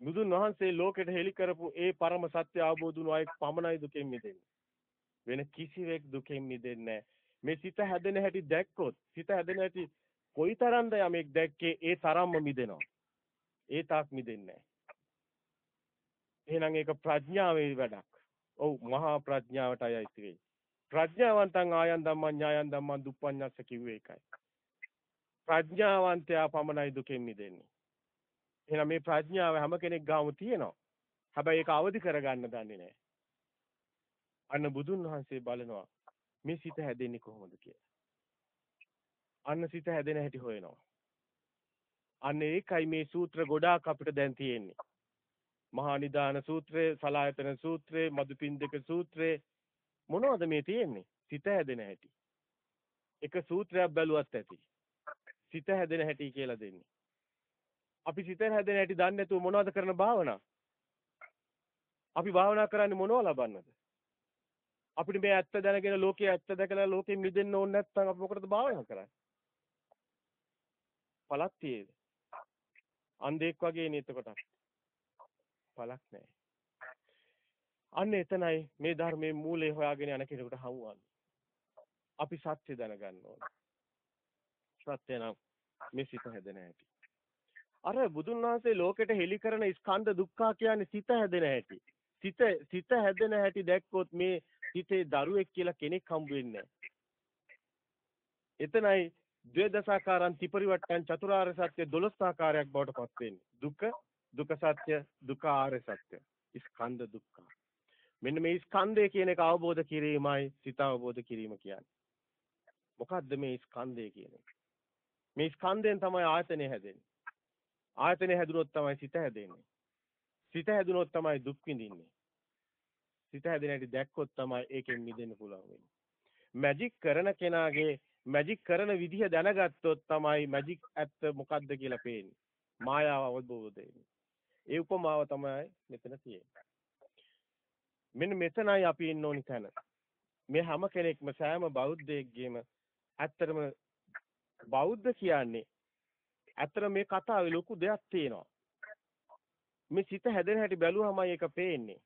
බුදුන් වහන්සේ ලෝකෙට හෙළි කරපු ඒ පරම සත්‍ය අවබෝධ වුණු අය පමණයි දුකෙන් මිදෙන්නේ. වෙන කිසිවෙක් දුකෙන් මිදෙන්නේ මේ සිත හැදෙන හැටි දැක්කොත් සිත හැදෙන හැටි කොයිතරම්ද යමෙක් දැක්කේ ඒ තරම්ම මිදෙනවා. ඒ තාක් මිදෙන්නේ එහෙනම් ඒක ප්‍රඥාවේ වැඩක්. ඔව් මහා ප්‍රඥාවට අයයිති වෙයි. ප්‍රඥාවන්තං ආයන් ධම්මං ඥායන් ධම්මං දුප්පඤ්ඤස්ස කිව්වේ ඒකයි. ප්‍රඥාවන්තයා පමණයි දුකෙන් මිදෙන්නේ. එහෙනම් මේ ප්‍රඥාව හැම කෙනෙක් ගාම තියෙනවා. හැබැයි ඒක අවදි කරගන්න දන්නේ නැහැ. අන්න බුදුන් වහන්සේ බලනවා මේ සිත හැදෙන්නේ කොහොමද කියලා. අන්න සිත හැදෙන හැටි හොයනවා. අන්න ඒකයි මේ සූත්‍ර ගොඩාක් අපිට දැන් තියෙන්නේ. මහා නිදාන සූත්‍රය, සලායතන සූත්‍රය, මදුපින්දක සූත්‍රය මොනවද මේ තියෙන්නේ? සිත හැදෙන හැටි. එක සූත්‍රයක් බැලුවත් ඇති. සිත හැදෙන හැටි කියලා දෙන්නේ. අපි සිතෙන් හැදෙන හැටි දන්නේ නැතුව මොනවද කරන භාවනා? අපි භාවනා කරන්නේ මොනව ලබන්නද? අපිට මේ ඇත්ත දැනගෙන ලෝකයේ ඇත්ත දැකලා ලෝකෙන් මිදෙන්න ඕනේ නැත්නම් අපි මොකටද භාවනා කරන්නේ? පළක් තියේද? අන්ධෙක් වගේ නේ එතකොට. පළක් නැහැ. අන්න එතනයි මේ ධර්මයේ මූලය හොයාගෙන යන කෙනෙකුට හමුවන්නේ. අපි සත්‍ය දැනගන්න ඕනේ. සත්‍ය නම් මේ සිත හැදෙන හැටි. අර බුදුන් වහන්සේ ලෝකෙට හෙළි කරන ස්කන්ධ දුක්ඛ කියන්නේ සිත හැදෙන හැටි. සිත සිත හැදෙන හැටි දැක්කොත් මේ සිතේ දරුවෙක් කියලා කෙනෙක් හම්බ වෙන්නේ එතනයි ද්වේදසාකාරං ත්‍රිපරිවට්ටං චතුරාර්ය සත්‍ය 12 ආකාරයක් බවට පත් වෙන්නේ. දුක දුක සත්‍ය දුක ආර්ය සත්‍ය. ස්කන්ධ දුක්ඛ. මෙන්න මේ ස්කන්ධය කියන එක අවබෝධ කිරීමයි සිත අවබෝධ කිරීම කියන්නේ. මොකද්ද මේ ස්කන්ධය කියන එක? මේ ස්කන්ධයෙන් තමයි ආයතනය හැදෙන්නේ. ආයතනය හැදුනොත් තමයි සිත හැදෙන්නේ. සිත හැදුනොත් තමයි දුක් විඳින්නේ. සිත හැදෙන හැටි දැක්කොත් තමයි ඒකෙන් මිදෙන්න පුළුවන් වෙන්නේ. මැජික් කරන කෙනාගේ මැජික් කරන විදිහ දැනගත්තොත් තමයි මැජික් ඇත්ත මොකද්ද කියලා පේන්නේ. මායාව අවබෝධ වෙන්නේ. ඒ උපමාව තමයි මෙතන තියෙන්නේ. මෙන්න මෙතනයි අපි ඉන්න ඕනි තැන. මේ හැම කෙනෙක්ම සෑම බෞද්ධයෙක්ගේම ඇත්තටම බෞද්ධ කියන්නේ ඇත්තට මේ කතාවේ ලොකු දෙයක් තියෙනවා. මේ සිත හැදෙන හැටි බැලුවමයි ඒක පේන්නේ.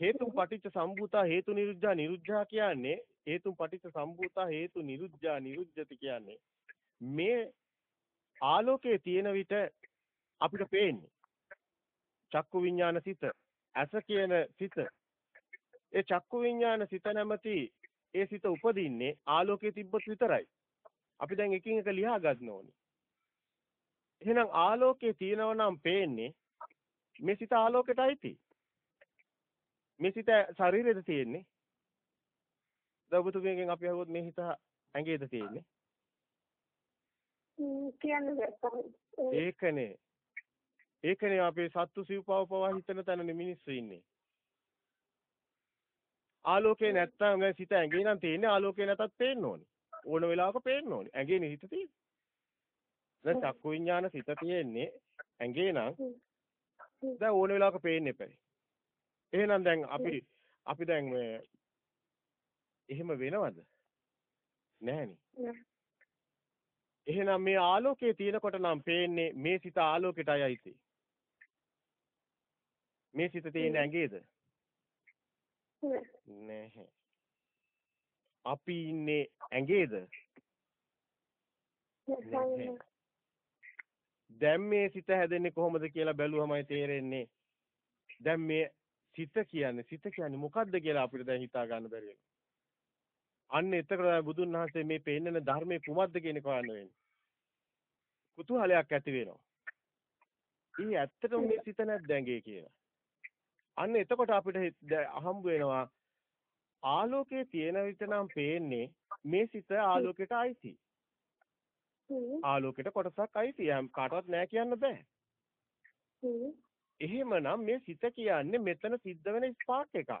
හේතුන් පටිච්ච සම්භූතා හේතු නිරුද්ධා නිරුද්ධා කියන්නේ හේතුන් පටිච්ච සම්භූතා හේතු නිරුද්ධා නිරුද්ධති කියන්නේ මේ ආලෝකයේ තියෙන විට අපිට පේන්නේ චක්කු විඥාන සිත ඇස කියන සිත ඒ චක්කු විඥාන සිත නැමැති ඒ සිත උපදින්නේ ආලෝකයේ තිබ්බොත් විතරයි අපි දැන් එකින් එක ලියා ගන්න ඕනේ එහෙනම් ආලෝකයේ තියෙනව නම් පේන්නේ මේ සිත ආලෝකයටයි මේ සිත ශරීරෙද තියෙන්නේ ඔබතුමියගෙන් අපි අහුවොත් මේ හිත ඇඟේද තියෙන්නේ ඒකනේ ඒකනේ අපේ සත්තු සිව්පව පවා හිතන තැනනේ මිනිස්සු ඉන්නේ. ආලෝකේ නැත්තම් සිත ඇඟේ නම් තියෙන්නේ ආලෝකේ නැතත් පේන්න ඕනේ. ඕන වෙලාවක පේන්න ඕනේ. ඇඟේ හිත තියෙන්නේ. දැන් චක්කු විඥාන සිත තියෙන්නේ ඇඟේ නම් දැන් ඕන වෙලාවක පේන්න එපයි. එහෙනම් දැන් අපි අපි දැන් එහෙම වෙනවද? නැහැනේ. එහෙනම් මේ ආලෝකයේ තියෙනකොට නම් පේන්නේ මේ සිත ආලෝකයටයි අයිති. මේ සිත තියෙන ඇඟේද? නැහැ. අපි ඉන්නේ ඇඟේද? දැන් මේ සිත හැදෙන්නේ කොහොමද කියලා බැලුවමයි තේරෙන්නේ. දැන් මේ සිත කියන්නේ සිත කියන්නේ මොකද්ද කියලා අපිට දැන් හිතා ගන්න බැරි වෙනවා. අන්න එතකොට බුදුන් වහන්සේ මේ පෙන්නන ධර්මයේ කුමක්ද කියන එක හොයන්න වෙන්නේ. කුතුහලයක් ඇති වෙනවා. ඊ ඇත්තටම මේ සිත නැද්ද ඇඟේ කියලා. අන්න එතකොට අපිට හම්බ වෙනවා ආලෝකයේ තියෙන විට නම් පේන්නේ මේ සිත ආලෝකයට අයිති. ආලෝකයට කොටසක් අයිති. කාටවත් නෑ කියන්න බෑ. එහෙමනම් මේ සිත කියන්නේ මෙතන සිද්ධ වෙන ස්පාර්ක් එකක්.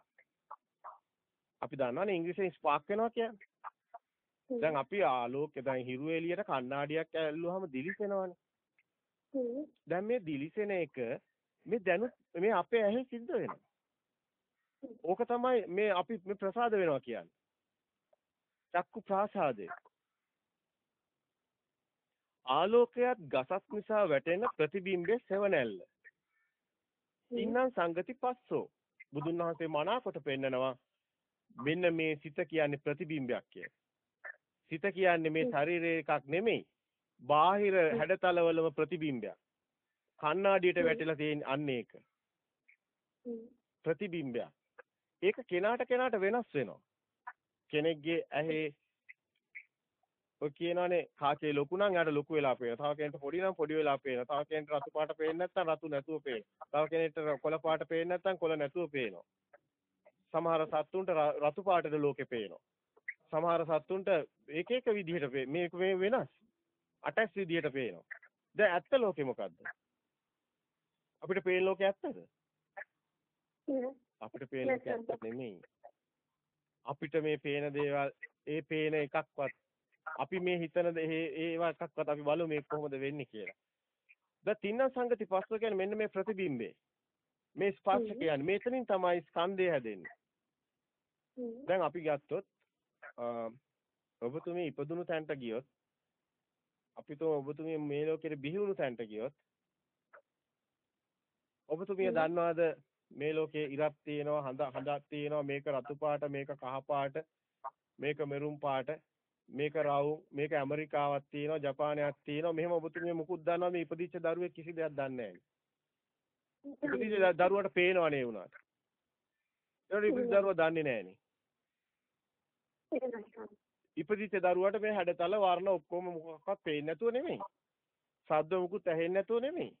අපි දන්නවනේ ඉංග්‍රීසියෙන් ස්පාර්ක් වෙනවා කියන්නේ. දැන් අපි ආලෝකය දැන් හිරු එළියට කණ්ණාඩියක් ඇල්ලුවාම දිලිසෙනවනේ. දැන් මේ දිලිසෙන එක මේ දැනු මේ අපේ ඇහි සිද්ධ වෙනවා. ඕක තමයි මේ අපි මේ ප්‍රසාද වෙනවා කියන්නේ. චක්කු ප්‍රාසාදය. ආලෝකයක් ගසක් නිසා වැටෙන ප්‍රතිබිම්බයේ සෙවණැල්ල. ඉන්නම් සංගති පස්සෝ. බුදුන් වහන්සේ මනාකොට පෙන්නනවා මෙන්න මේ සිත කියන්නේ ප්‍රතිබිම්බයක් කියලා. සිත කියන්නේ මේ ශරීරයේ එකක් නෙමෙයි. බාහිර හැඩතලවලම ප්‍රතිබිම්බයක්. කණ්ණාඩියට වැටිලා තියෙන අන්න ඒක. ප්‍රතිබිම්බයක්. ඒක කෙනාට කෙනාට වෙනස් වෙනවා. කෙනෙක්ගේ ඇහි ඔය කියනවානේ කාචේ ලොකු නම් යාට ලොකු වෙලා පේනවා. තව කෙනෙක්ට පොඩි නම් පොඩි වෙලා පේනවා. තව කෙනෙක්ට රතු පාට පේන්නේ නැත්නම් රතු නැතුව පේනවා. තව කෙනෙක්ට කොළ පාට පේන්නේ නැත්නම් කොළ නැතුව පේනවා. සමහර සත්තුන්ට රතු පාටද ලෝකේ පේනවා. සමහර සත්තුන්ට එක එක විදිහට මේක මේ වෙනස්. අටැස් විදිහට පේනවා. දැන් ඇත්ත ලෝකේ මොකද්ද? අපිට පේන ලෝකේ ඇත්තද? අපිට පේන ලෝකේ ඇත්ත නෙමෙයි. අපිට මේ පේන දේවල් ඒ පේන එකක්වත් අපි මේ හිතන ඒවා එකක්වත් අපි බලමු මේ කොහොමද වෙන්නේ කියලා. ද තින්න සංගති පස්ස කියන්නේ මෙන්න මේ ප්‍රතිබිම්බේ. මේ ස්පර්ශ කියන්නේ මෙතනින් තමයි ස්කන්ධය හැදෙන්නේ. දැන් අපි ගත්තොත් ඔබතුමී ඉපදුණු තැනට ගියොත් අපි તો ඔබතුමී මේ ලෝකෙට බිහි වුණු තැනට ගියොත් ඔබතුමිය දන්නවද මේ ලෝකේ ඉරක් තියෙනවා හඳ හඳක් තියෙනවා මේක රතු පාට මේක කහ පාට මේක මෙරුම් පාට මේක රවුම් මේක ඇමරිකාවක් තියෙනවා ජපානයක් තියෙනවා. මෙහෙම ඔබතුමිය මුකුත් දන්නවද? මේ ඉපදිච්ච දරුවෙක් කිසි දෙයක් දන්නේ නැහැ ඉපදිච්ච දරුවට පේනව නේ වුණාට. ඒකට ඉපදිච්ච දරුවා දන්නේ නැහනේ ඉපදිච්ච දරුවට මේ හැඩතල වර්ණ ඔක්කොම මොකක්වත් පේන්නේ නැතුව නෙමෙයි. ශබ්ද මුකුත් ඇහෙන්නේ නැතුව නෙමෙයි.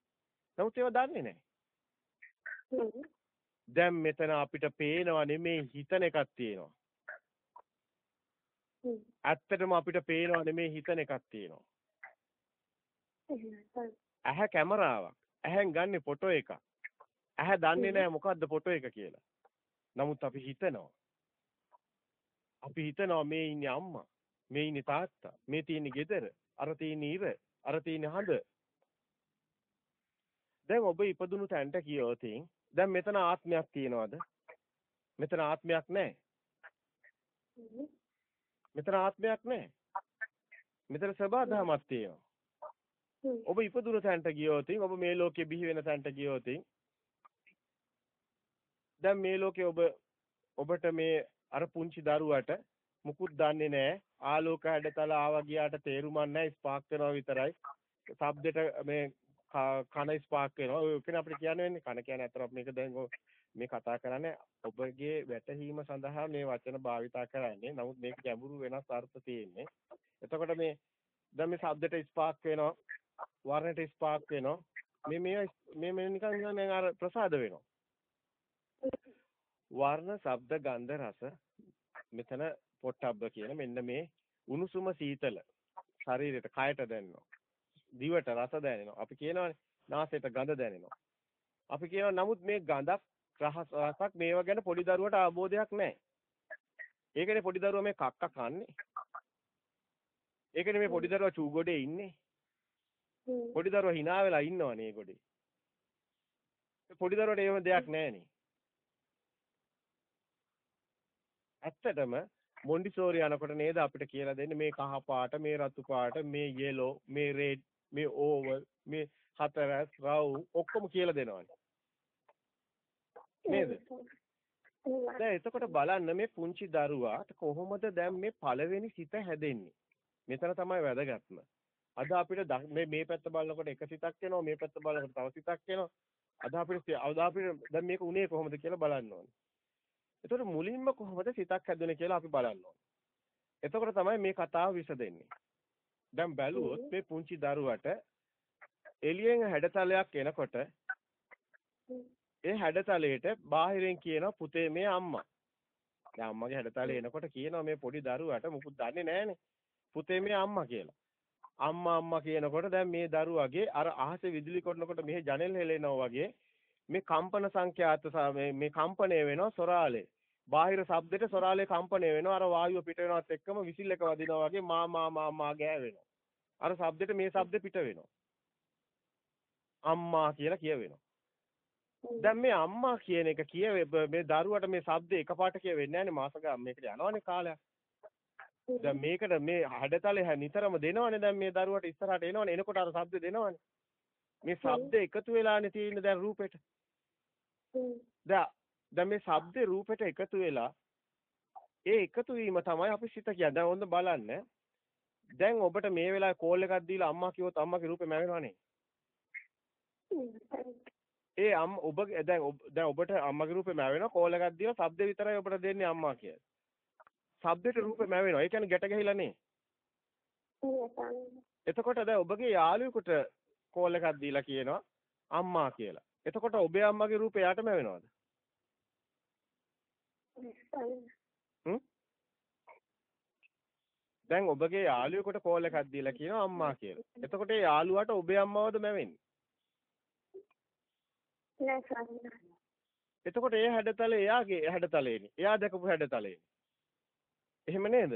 නමුත් ඒවා දන්නේ නැහැ. දැන් මෙතන අපිට පේනවා නෙමේ හිතන එකක් තියෙනවා. ඇත්තටම අපිට පේනවා නෙමේ හිතන එකක් තියෙනවා. ඇහැ කැමරාවක්. ඇහෙන් ගන්න ෆොටෝ එකක්. ඇහැ දන්නේ නැහැ මොකද්ද ෆොටෝ එක කියලා. නමුත් අපි හිතනවා. අපි හිතනවා මේ ඉන්නේ අම්මා, මේ ඉන්නේ තාත්තා, මේ තියෙන්නේ ගෙදර, අර තියෙන්නේ ඉර, අර තියෙන්නේ හඳ. දැන් ඔබ ඉපදුණු තැනට කියෝතින් දැන් මෙතන ආත්මයක් තියනවද? මෙතන ආත්මයක් නැහැ. මෙතන ආත්මයක් නැහැ. මෙතන සබාධමයක් තියෙනවා. ඔබ ඉපදුණු තැනට ගියොතින් ඔබ මේ ලෝකෙ බිහි වෙන තැනට ගියොතින් දැන් මේ ලෝකේ ඔබ ඔබට මේ අර පුංචි දරුවට මුකුත් දන්නේ නැහැ. ආලෝක හැඩතල ආවා ගියාට තේරුමක් නැහැ. ස්පාක් කරනවා විතරයි. ශබ්දෙට මේ කන ස්පාක් වෙනවා. ඔය කෙන අපිට කියන්න කන කියන්නේ අතර මේක දැන් මේ කතා කරන්නේ ඔබගේ වැටහීම සඳහා මේ වචන භාවිතා කරන්නේ. නමුත් මේක ගැඹුරු වෙනස් අර්ථ තියෙන්නේ. එතකොට මේ දැන් මේ ශබ්දෙට ස්පාක් වෙනවා වර්ණයට ස්පාක් වෙනවා. මේ මේ මේ මේ නිකන් නිකන් අර ප්‍රසාද වෙනවා. වර්ණ ශබ්ද ගන්ධ රස මෙතන පොට්ටබ්බ කියන මෙන්න මේ උණුසුම සීතල ශරීරයට කයට දැනෙනවා. දිවට රස දැනෙනවා. අපි කියනවානේ නාසයට ගඳ දැනෙනවා. අපි කියනවා නමුත් මේ ගඳක් රහස් රසක් මේවා ගැන පොඩි දරුවට අවබෝධයක් නැහැ ඒකනේ පොඩි දරුවා මේ කක්ක කන්නේ ඒකනේ මේ පොඩි දරුවා චූ ගොඩේ ඉන්නේ පොඩි දරුවා hina වෙලා ඉන්නවනේ ඒකොඩේ. පොඩි දරුවට එහෙම දෙයක් නැහනේ. ඇත්තටම මොන්ඩිසෝරි යනකොට නේද අපිට කියලා දෙන්නේ මේ කහ පාට, මේ රතු පාට, මේ yellow, මේ red, මේ oval, මේ හතරස්, රවුම් ඔක්කොම කියලා දෙනවනේ. නේද? දැන් එතකොට බලන්න මේ පුංචි දරුවාට කොහොමද දැන් මේ පළවෙනි සිත හැදෙන්නේ? මෙතන තමයි වැදගත්ම. අද අපිට මේ මේ පැත්ත බලනකොට එක සිතක් එනවා මේ පැත්ත බලනකොට තව සිතක් එනවා අද අපිට අද අපිට දැන් මේක උනේ කොහොමද කියලා බලන්න ඕනේ. එතකොට මුලින්ම කොහොමද සිතක් හැදුනේ කියලා අපි බලන්න ඕනේ. එතකොට තමයි මේ කතාව විසදෙන්නේ. දැන් බැලුවොත් මේ පුංචි දරුවට එළියෙන් හැඩතලයක් එනකොට ඒ හැඩතලයට බාහිරින් කියන පුතේ මේ අම්මා. දැන් අම්මගේ හැඩතලේ එනකොට කියනවා මේ පොඩි දරුවට මුකුත් දන්නේ නැහනේ. පුතේ මේ අම්මා කියලා. අම්මා අම්මා කියනකොට දැන් මේ දරුවගේ අර අහසේ විදුලි කොටනකොට මෙහි ජනෙල් හෙලෙනවා වගේ මේ කම්පන සංඛ්‍යාත මේ කම්පණය වෙනවා සොරාලේ. බාහිර ශබ්දෙට සොරාලේ කම්පණය වෙනවා. අර වායුව පිට වෙනවත් එක්කම විසිල් එක වදිනවා වගේ මා මා මා මා ගෑවෙනවා. අර ශබ්දෙට මේ ශබ්ද පිට වෙනවා. අම්මා කියලා කියවෙනවා. දැන් මේ අම්මා කියන එක කියවේ මේ දරුවට මේ ශබ්ද එකපාරට කියවෙන්නේ නැහැනේ මාස ගාන මේකට යනවනේ කාලයක්. දැන් මේකට මේ හැඩතලේ නිතරම දෙනවනේ දැන් මේ දරුවට ඉස්සරහට එනවනේ. එනකොට අර ශබ්ද දෙනවනේ. මේ ශබ්ද එකතු වෙලානේ තියෙන්නේ දැන් රූපෙට. දැන් දැන් මේ ශබ්ද රූපෙට එකතු වෙලා ඒ එකතු වීම තමයි අපි සිත කියන්නේ. දැන් හොඳ බලන්න. දැන් ඔබට මේ වෙලාවේ කෝල් එකක් දීලා අම්මා කිව්වොත් අම්මාගේ රූපේ මැවෙනවනේ ඒ අම් ඔබ දැන් දැන් ඔබට අම්මගේ රූපේ මැවෙනවා කෝල් එකක් දීලා ශබ්ද විතරයි ඔබට දෙන්නේ අම්මා කියලා ශබ්දෙට රූපේ මැවෙනවා. ඒ කියන්නේ ගැට ගැහිලා නේ. එතකොට දැන් ඔබගේ යාළුවෙකුට කෝල් එකක් දීලා කියනවා අම්මා කියලා. එතකොට ඔබේ අම්මගේ රූපේ යාට මැවෙනවද? දැන් ඔබගේ යාළුවෙකුට කෝල් එකක් දීලා කියනවා අම්මා කියලා. එතකොට ඒ යාළුවාට ඔබේ අම්මවද මැවෙන්නේ? එතකොට ඒ හැඩතල එයාගේ හැඩතලේනේ. එයා දැකපු හැඩතලේනේ. එහෙම නේද?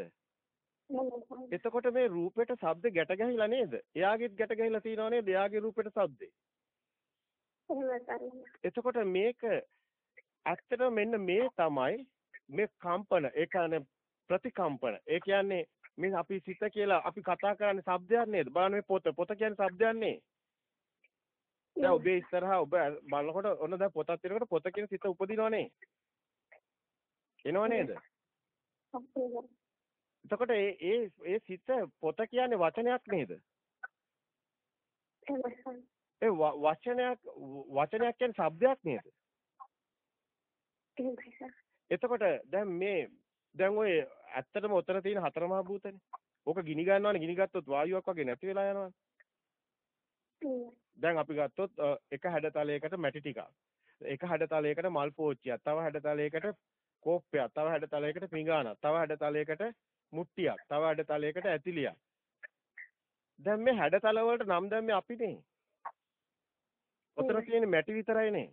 එතකොට මේ රූපෙට ශබ්ද ගැට ගැහිලා නේද? එයාගෙත් ගැට ගැහිලා තියෙනව නේද? එයාගේ රූපෙට ශබ්දේ. එතකොට මේක ඇත්තටම මෙන්න මේ තමයි මේ කම්පන ඒ කියන්නේ ප්‍රතිකම්පන. ඒ කියන්නේ මේ අපි සිත කියලා අපි කතා කරන්නේ ශබ්දයක් නේද? බලන්න මේ පොත පොත කියන්නේ ශබ්දයක් නේ. දැන් ඔබේ ඉස්සරහා ඔබ බලනකොට ඔන්න දැන් පොතක් තියෙනකොට පොත කියන සිත උපදිනවනේ. එනව නේද? එතකොට ඒ ඒ ඒ සිත පොත කියන්නේ වචනයක් නේද? ඒ වචනයක් වචනයක් කියන්නේ શબ્දයක් නේද? එතකොට දැන් මේ දැන් ඔය ඇත්තටම උතර තියෙන හතර මහා භූතනේ. ඕක ගිනි ගන්නවනේ ගිනි ගත්තොත් වායුවක් වගේ නැති වෙලා යනවනේ. දැන් අපි ගත්තොත් එක හැඩතලයකට මැටි ටිකක්. එක හැඩතලයකට මල් පෝච්චියක්, තව හැඩතලයකට කෝප්පයක්, තව හැඩතලයකට පිඟානක්, තව හැඩතලයකට මුට්ටියක්, තව හැඩතලයකට ඇතිලියක්. දැන් මේ හැඩතල වලට නම් දැම්මේ අපිනේ. ඔතන තියෙන්නේ මැටි විතරයිනේ.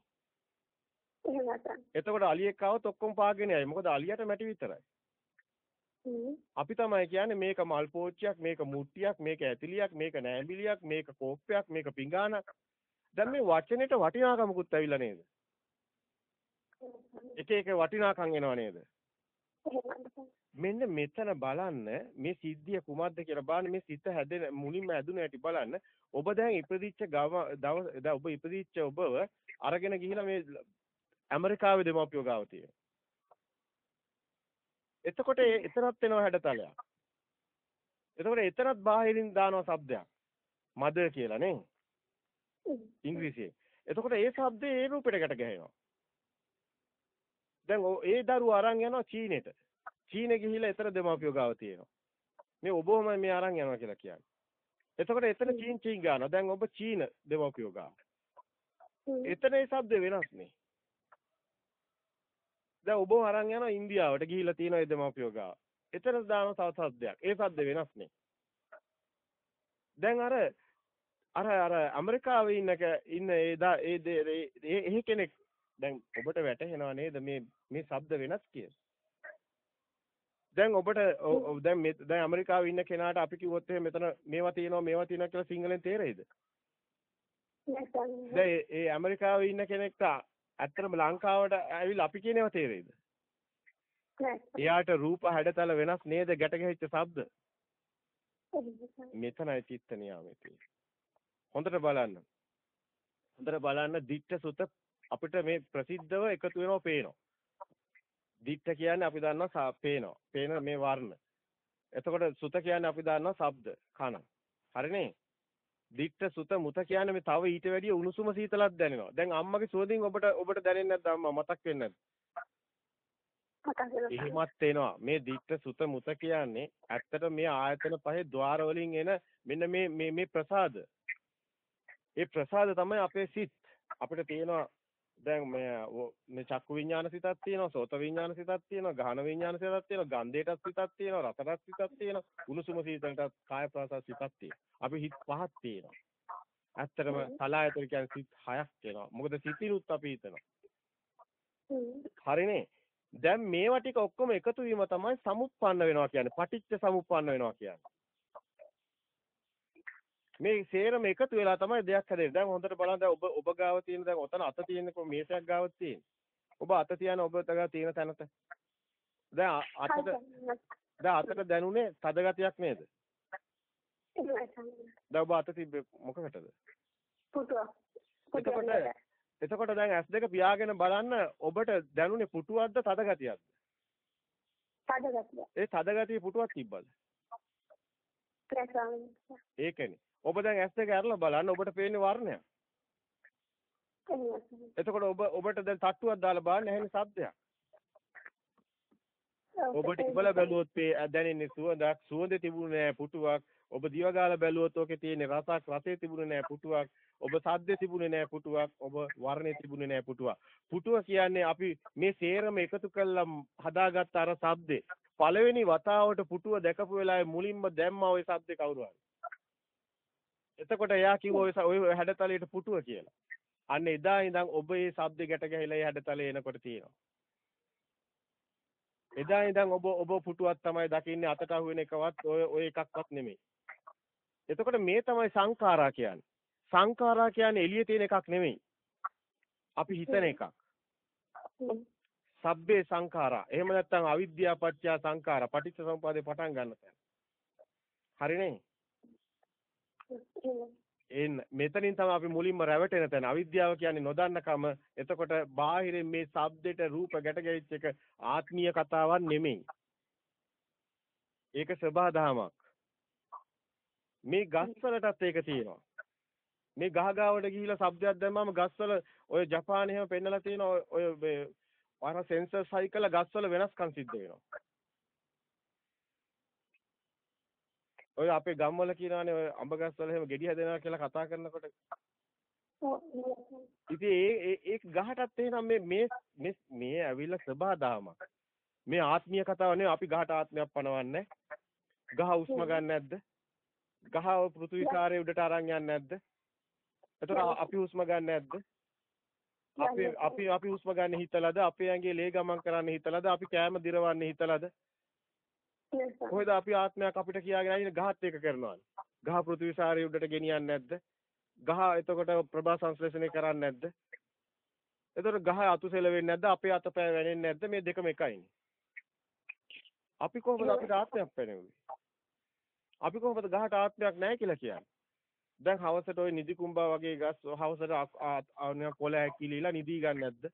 එතකොට අලියෙක් ආවොත් ඔක්කොම පාගෙන යයි. මොකද අලියට මැටි විතරයි. අපි තමයි කියන්නේ මේක මල් පෝච්චියක්, මේක මුට්ටියක්, මේක ඇතිලියක්, මේක නෑඹිලියක්, මේක කෝප්පයක්, මේක පිඟානක්. දැන් මේ වචනෙට වටිනාකමකුත් ඇවිල්ලා නේද? එක එක වටිනාකම් එනවා නේද? මෙන්න මෙතන බලන්න මේ සිද්ධිය කුමක්ද කියලා බලන්න මේ සිත හැදෙන මුලින්ම හැදුන හැටි බලන්න ඔබ දැන් ඉපදිච්ච ගව දවස් ඔබ ඉපදිච්ච ඔබව අරගෙන ගිහිලා මේ ඇමරිකාවේ දෙමාපියෝ ගාව තියෙනවා. එතකොට එතනත් වෙනවා හැඩතලයක්. එතකොට එතනත් බාහිරින් දානවා શબ્දයක්. මද කියලා නේ. ඉංග්‍රීසියෙන්. එතකොට ඒ શબ્දේ ඒ රූපෙට ගැට ගැහෙනවා. දැන් ඒ දරුවා අරන් යනවා චීනෙට. චීනෙ ගිහිල්ලා එතන දෙමාපියෝ ගාව තියෙනවා. මේ ඔබවම මේ අරන් යනවා කියලා කියන්නේ. එතකොට එතන චීන් චීන් ගන්නවා. දැන් ඔබ චීන දෙමාපියෝ ගාව. එතන ඒ શબ્ද වෙනස් නේ. දැන් ඔබව අරන් යනවා ඉන්දියාවට ගිහිල්ලා තියෙනවා ඒ දෙමාපියෝ ගාව. එතන දාන තව සද්දයක්. ඒ සද්ද වෙනස් නේ. දැන් අර අර අර ඇමරිකාවේ ඉන්නක ඉන්න ඒ ඒ ඒ කෙනෙක් දැන් ඔබට වැටහෙනව නේද මේ මේ ශබ්ද වෙනස් කිය. දැන් ඔබට දැන් මේ දැන් ඇමරිකාවේ ඉන්න කෙනාට අපි කිව්වොත් එහෙම මෙතන මේවා තියෙනවා මේවා තියෙනවා කියලා සිංහලෙන් තේරෙයිද? දැන් ඒ ඇමරිකාවේ ඉන්න කෙනෙක්ට ඇත්තටම ලංකාවට ඇවිල්ලා අපි කියන ඒවා තේරෙයිද? එයාට රූප හැඩතල වෙනස් නේද ගැට ගැහිච්ච ශබ්ද? මෙතනයි චිත්ත නියාමයේ තියෙන්නේ. හොඳට බලන්න. හොඳට බලන්න ditta සුත අපිට මේ ප්‍රසිද්ධව එකතු වෙනවා පේනවා. ditta කියන්නේ අපි දන්නවා පේනවා. පේන මේ වර්ණ. එතකොට සුත කියන්නේ අපි දන්නවා ශබ්ද කන. හරිනේ? Ditta සුත මුත කියන්නේ මේ තව ඊට වැඩිය උණුසුම සීතලක් දැනෙනවා. දැන් අම්මගේ සුවඳින් ඔබට ඔබට දැනෙන්නේ නැද්ද අම්මා මතක් වෙන්නේ නැද්ද? එහෙමත් වෙනවා. මේ ditta සුත මුත කියන්නේ ඇත්තට මේ ආයතන පහේ ద్వාර වලින් එන මෙන්න මේ මේ මේ ප්‍රසාද. ඒ ප්‍රසාද තමයි අපේ සිත්. අපිට තියෙනවා දැන් මේ මේ චක්කු විඥාන සිතක් තියෙනවා සෝත විඥාන සිතක් තියෙනවා ගහන විඥාන සිතක් තියෙනවා ගන්ධයටත් සිතක් තියෙනවා රසටත් සිතක් තියෙනවා උණුසුම සීතලටත් කාය ප්‍රසාර සිතක් තියෙනවා. අපි හිත පහක් තියෙනවා. ඇත්තටම සලායතන කියන්නේ සිත් හයක් වෙනවා. මොකද සිතිනුත් අපි හිතනවා. හරිනේ දැන් මේවා ටික ඔක්කොම එකතු වීම තමයි සමුප්පන්න වෙනවා කියන්නේ. පටිච්ච සමුප්පන්න වෙනවා කියන්නේ මේ සේරම එකතු වෙලා තමයි දෙයක් හැදෙන්නේ. දැන් හොඳට බලන්න දැන් ඔබ ඔබ ගාව තියෙන දැන් ඔතන අත තියෙන මේසයක් ගාවක් තියෙන. ඔබ අත තියන ඔබ තගා තියෙන තැනට. දැන් අතට දැන් අතට දැනුනේ තද ගතියක් නේද? දැන් ඔබ අත තිබ්බේ මොකකටද? පුටුවක්. එතකොට එතකොට දැන් S2 පියාගෙන බලන්න ඔබට දැනුනේ පුටුවක්ද තද ගතියක්ද? තද ගතිය. ඒ තද ගතිය පුටුවක් තිබ්බද? ඒකනේ. ඔබ දැන් ඇස් දෙක අරලා බලන්න ඔබට පේන්නේ වර්ණයක්. එතකොට ඔබ ඔබට දැන් තට්ටුවක් දාලා බලන්න ඇහෙන ශබ්දයක්. ඔබට ඉබල බැලුවොත් දැනෙන්නේ සුවඳක් සුවඳ තිබුණේ නැහැ පුටුවක්. ඔබ දිව ගාලා බැලුවොත් ඔකේ තියෙන රසක් රසය තිබුණේ නැහැ පුටුවක්. ඔබ සද්දේ තිබුණේ නැහැ පුටුවක්. ඔබ වර්ණේ තිබුණේ නැහැ පුටුවක්. පුටුව කියන්නේ අපි මේ සේරම එකතු කරලා හදාගත්ත අර ශබ්දේ. පළවෙනි වතාවට පුටුව දැකපු වෙලාවේ මුලින්ම දැම්මා ওই ශබ්දේ කවුරු හරි. එතකොට එයා කිව්වා ඔය ඔය හැඩතලයට පුටුව කියලා. අන්න එදා ඉඳන් ඔබ මේ ශබ්ද ගැට ගැහිලා ඒ හැඩතලේ එනකොට තියෙනවා. එදා ඉඳන් ඔබ ඔබ පුටුවක් තමයි දකින්නේ අතට අහු වෙන එකවත් ඔය ඔය එකක්වත් නෙමෙයි. එතකොට මේ තමයි සංඛාරා කියන්නේ. සංඛාරා කියන්නේ එළියේ තියෙන එකක් නෙමෙයි. අපි හිතන එකක්. සබ්බේ සංඛාරා. එහෙම නැත්නම් අවිද්‍යාව පත්‍ය සංඛාරා. පටිච්ච සමුප්පාදේ පටන් ගන්න තැන. හරිනේ? [LAUGHS] එන්න. මෙතනින් තමයි අපි මුලින්ම රැවටෙන තැන. අවිද්‍යාව කියන්නේ නොදන්නකම. එතකොට බාහිරින් මේ ශබ්දෙට රූප ගැට ගැහිච්ච එක ආත්මීය කතාවක් නෙමෙයි. ඒක සබහාදහමක් මේ ගස්වලටත් ඒක තියෙනවා. මේ ගහගාවට ගිහිලා ශබ්දයක් දැම්මම ගස්වල ඔය ජපානයේ හැම පෙන්නලා තියෙන ඔය අර සෙන්සර්ස් හයි කළ ගස්වල වෙනස්කම් සිද්ධ වෙනවා. ඔය අපේ ගම්වල කියනවානේ ඔය අඹ ගස් වල එහෙම ගෙඩි හැදෙනවා කියලා කතා කරනකොට ඉතින් ඒ ඒ ගහටත් එහෙනම් මේ මේ මේ මේ ඇවිල්ලා සබහාදාමක්. මේ ආත්මීය කතාව නෙවෙයි අපි ගහට ආත්මයක් පනවන්නේ. ගහ උස්ම ගන්න නැද්ද? ගහ පෘථිවිකාරයේ උඩට අරන් යන්නේ නැද්ද? එතකොට අපි උස්ම ගන්න නැද්ද? අපි අපි අපි උස්ම ගන්න හිතලාද? අපේ ඇඟේ ලේ ගමන් කරන්න හිතලාද? අපි කෑම දිරවන්න හිතලාද? කොහෙද අපි ආත්මයක් අපිට කියාගෙන ආන්නේ ගහත් එක කරනවානේ. ගහ පෘථිවිසාරයේ උඩට ගෙනියන්නේ නැද්ද? ගහ එතකොට ප්‍රභා සංශ්ලේෂණය කරන්නේ නැද්ද? එතකොට ගහ අතුසෙල වෙන්නේ නැද්ද? අපේ අතපය වැනෙන්නේ නැද්ද? මේ දෙකම එකයිනේ. අපි කොහොමද අපිට ආත්මයක් පැනෙන්නේ? අපි කොහොමද ගහට ආත්මයක් නැහැ කියලා කියන්නේ? දැන් හවසට ওই නිදි කුඹා වගේ ගස් හවසට කොළ ඇකිලිලා නිදි ගන්න නැද්ද?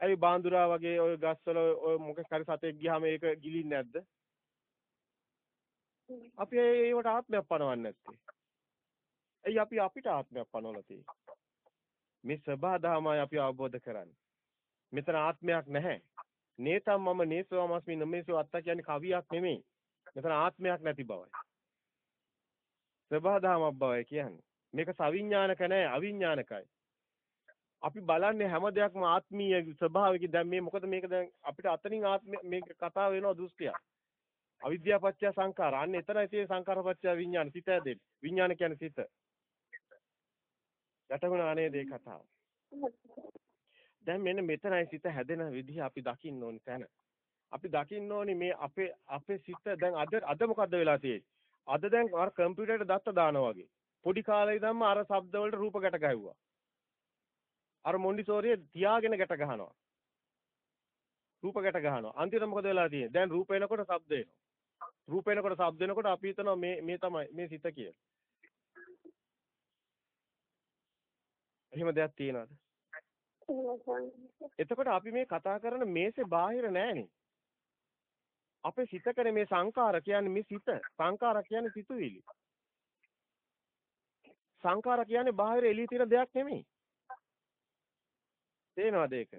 ඇයි බාඳුරා වගේ ওই ගස්වල ඔය මොකක් හරි සතෙක් ගියාම ඒක ගිලින්නේ නැද්ද? අපි ඒවට ආත්මයක් පනවන්නේ නැත්තේ. ඇයි අපි අපිට ආත්මයක් පනවලා තියෙන්නේ? මේ සබහාදහමයි අපි අවබෝධ කරන්නේ. මෙතන ආත්මයක් නැහැ. නේතම් මම නේසවමස්මි නමේසෝ අත්ත කියන්නේ කවියක් නෙමෙයි. මෙතන ආත්මයක් නැති බවයි. සබහාදහමක් බවයි කියන්නේ. මේක සවිඥානික නැහැ අවිඥානිකයි. අපි බලන්නේ හැම දෙයක්ම ආත්මීය ස්වභාවයකින් දැන් මේ මොකද මේක දැන් අපිට අතනින් ආත්ම මේක කතා වෙනවා දෘෂ්ටියක්. අවිද්‍යාපච්චය සංඛාර. අන්න එතනයි තියෙන සංඛාරපච්චය විඥාන. සිත ඇදෙන්නේ. විඥාන කියන්නේ සිත. යටගුණා නේද ඒ කතාව. දැන් මෙන්න මෙතනයි සිත හැදෙන විදිහ අපි දකින්න ඕනි තැන. අපි දකින්න ඕනි මේ අපේ අපේ සිත දැන් අද අද මොකද්ද වෙලා තියෙන්නේ? අද දැන් අර කම්පියුටරේට දත්ත දානවා වගේ. පොඩි කාලේ ඉඳන්ම අර ශබ්ද වලට රූප ගැට ගැහුවා. අර මොන්ඩිසෝරිය තියාගෙන ගැට ගහනවා. රූප ගැට ගහනවා. අන්තිමට මොකද වෙලා තියෙන්නේ? දැන් රූප එනකොට ශබ්ද එනවා. රූප එනකොට ශබ්ද එනකොට අපි හිතනවා මේ මේ තමයි මේ සිත කියලා. එහෙම දෙයක් තියනවද? එතකොට අපි මේ කතා කරන මේසේ බාහිර නෑනේ. අපේ සිතකනේ මේ සංකාර කියන්නේ මේ සිත. සංකාර කියන්නේ සිතුවිලි. සංකාර කියන්නේ බාහිර එළිය තියෙන දෙයක් නෙමෙයි. තේනවද ඒක?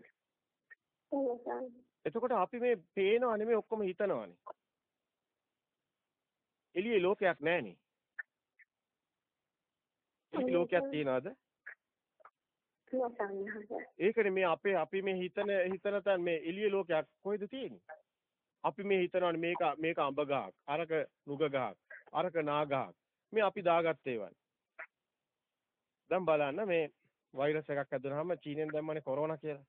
එතකොට අපි මේ පේනව නෙමෙයි ඔක්කොම හිතනවනේ. එළියේ ලෝකයක් නැහනේ. එළියේ ලෝකයක් තියනවද? ඒකනේ මේ අපේ අපි මේ හිතන හිතන තැන් මේ එළිය ලෝකයක් කොහෙද තියෙන්නේ? අපි මේ හිතනවානේ මේක මේක අඹ ගහක්, අරක නුග ගහක්, අරක නා ගහක්. මේ අපි දාගත්ත ඒවා. දැන් බලන්න මේ වෛරස් එකක් ඇදුනහම චීනෙන් දැම්මනේ කොරෝනා කියලා.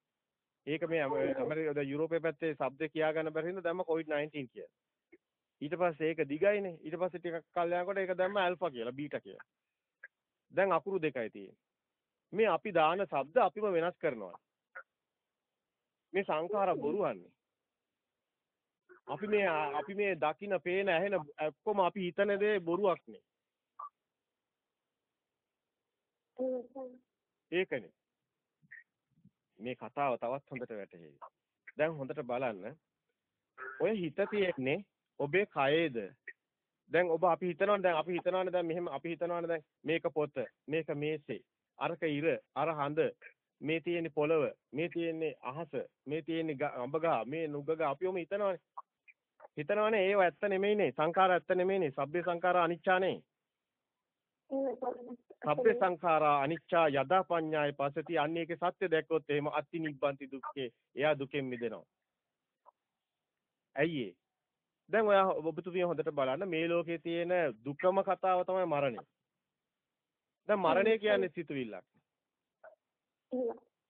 ඒක මේ ඇමරිකා යුරෝපේ පැත්තේ શબ્ද කියා ගන්න බැරි හින්දා දැම්ම කොවිඩ් 19 කියලා. ඊට පස්සේ ඒක දිගයිනේ. ඊට පස්සේ ටිකක් කල් යනකොට ඒක දැම්ම ඇල්ෆා කියලා, බීටා කියලා. දැන් අකුරු දෙකයි තියෙන්නේ. මේ අපි දාන શબ્ද අපිම වෙනස් කරනවා. මේ සංඛාර බොරුවන්නේ. අපි මේ අපි මේ දකින, පේන, ඇහෙන ඔක්කොම අපි හිතන දේ බොරුවක්නේ. ඒකනේ. මේ කතාව තවත් හොඳට වැටහෙයි. දැන් හොඳට බලන්න. ඔය හිත තියෙන්නේ ඔබේ කයේද? දැන් ඔබ අපි හිතනවානේ දැන් අපි හිතනවානේ දැන් මෙහෙම අපි හිතනවානේ දැන් මේක පොත, මේක මේසේ, අරක ඉර, අර හඳ, මේ තියෙන්නේ පොළව, මේ තියෙන්නේ අහස, මේ තියෙන්නේ අඹ ගහ, මේ නුග ගහ අපි ඔම හිතනවානේ. හිතනවානේ ඒව ඇත්ත නෙමෙයිනේ, සංඛාර ඇත්ත නෙමෙයිනේ, සබ්බේ සංඛාරා අනිච්චානේ. සබ්බේ සංඛාරා අනිච්චා යදා පඤ්ඤාය පසති අන්නේකේ සත්‍ය දැක්කොත් එහෙම අත්ති නිබ්බන්ති දුක්ඛේ එයා දුකෙන් මිදෙනවා. ඇයි ඒ? දැන් ඔයා ඔබතුමිය හොඳට බලන්න මේ ලෝකේ තියෙන දුකම කතාව තමයි මරණය. දැන් මරණය කියන්නේ සිතුවිල්ලක්.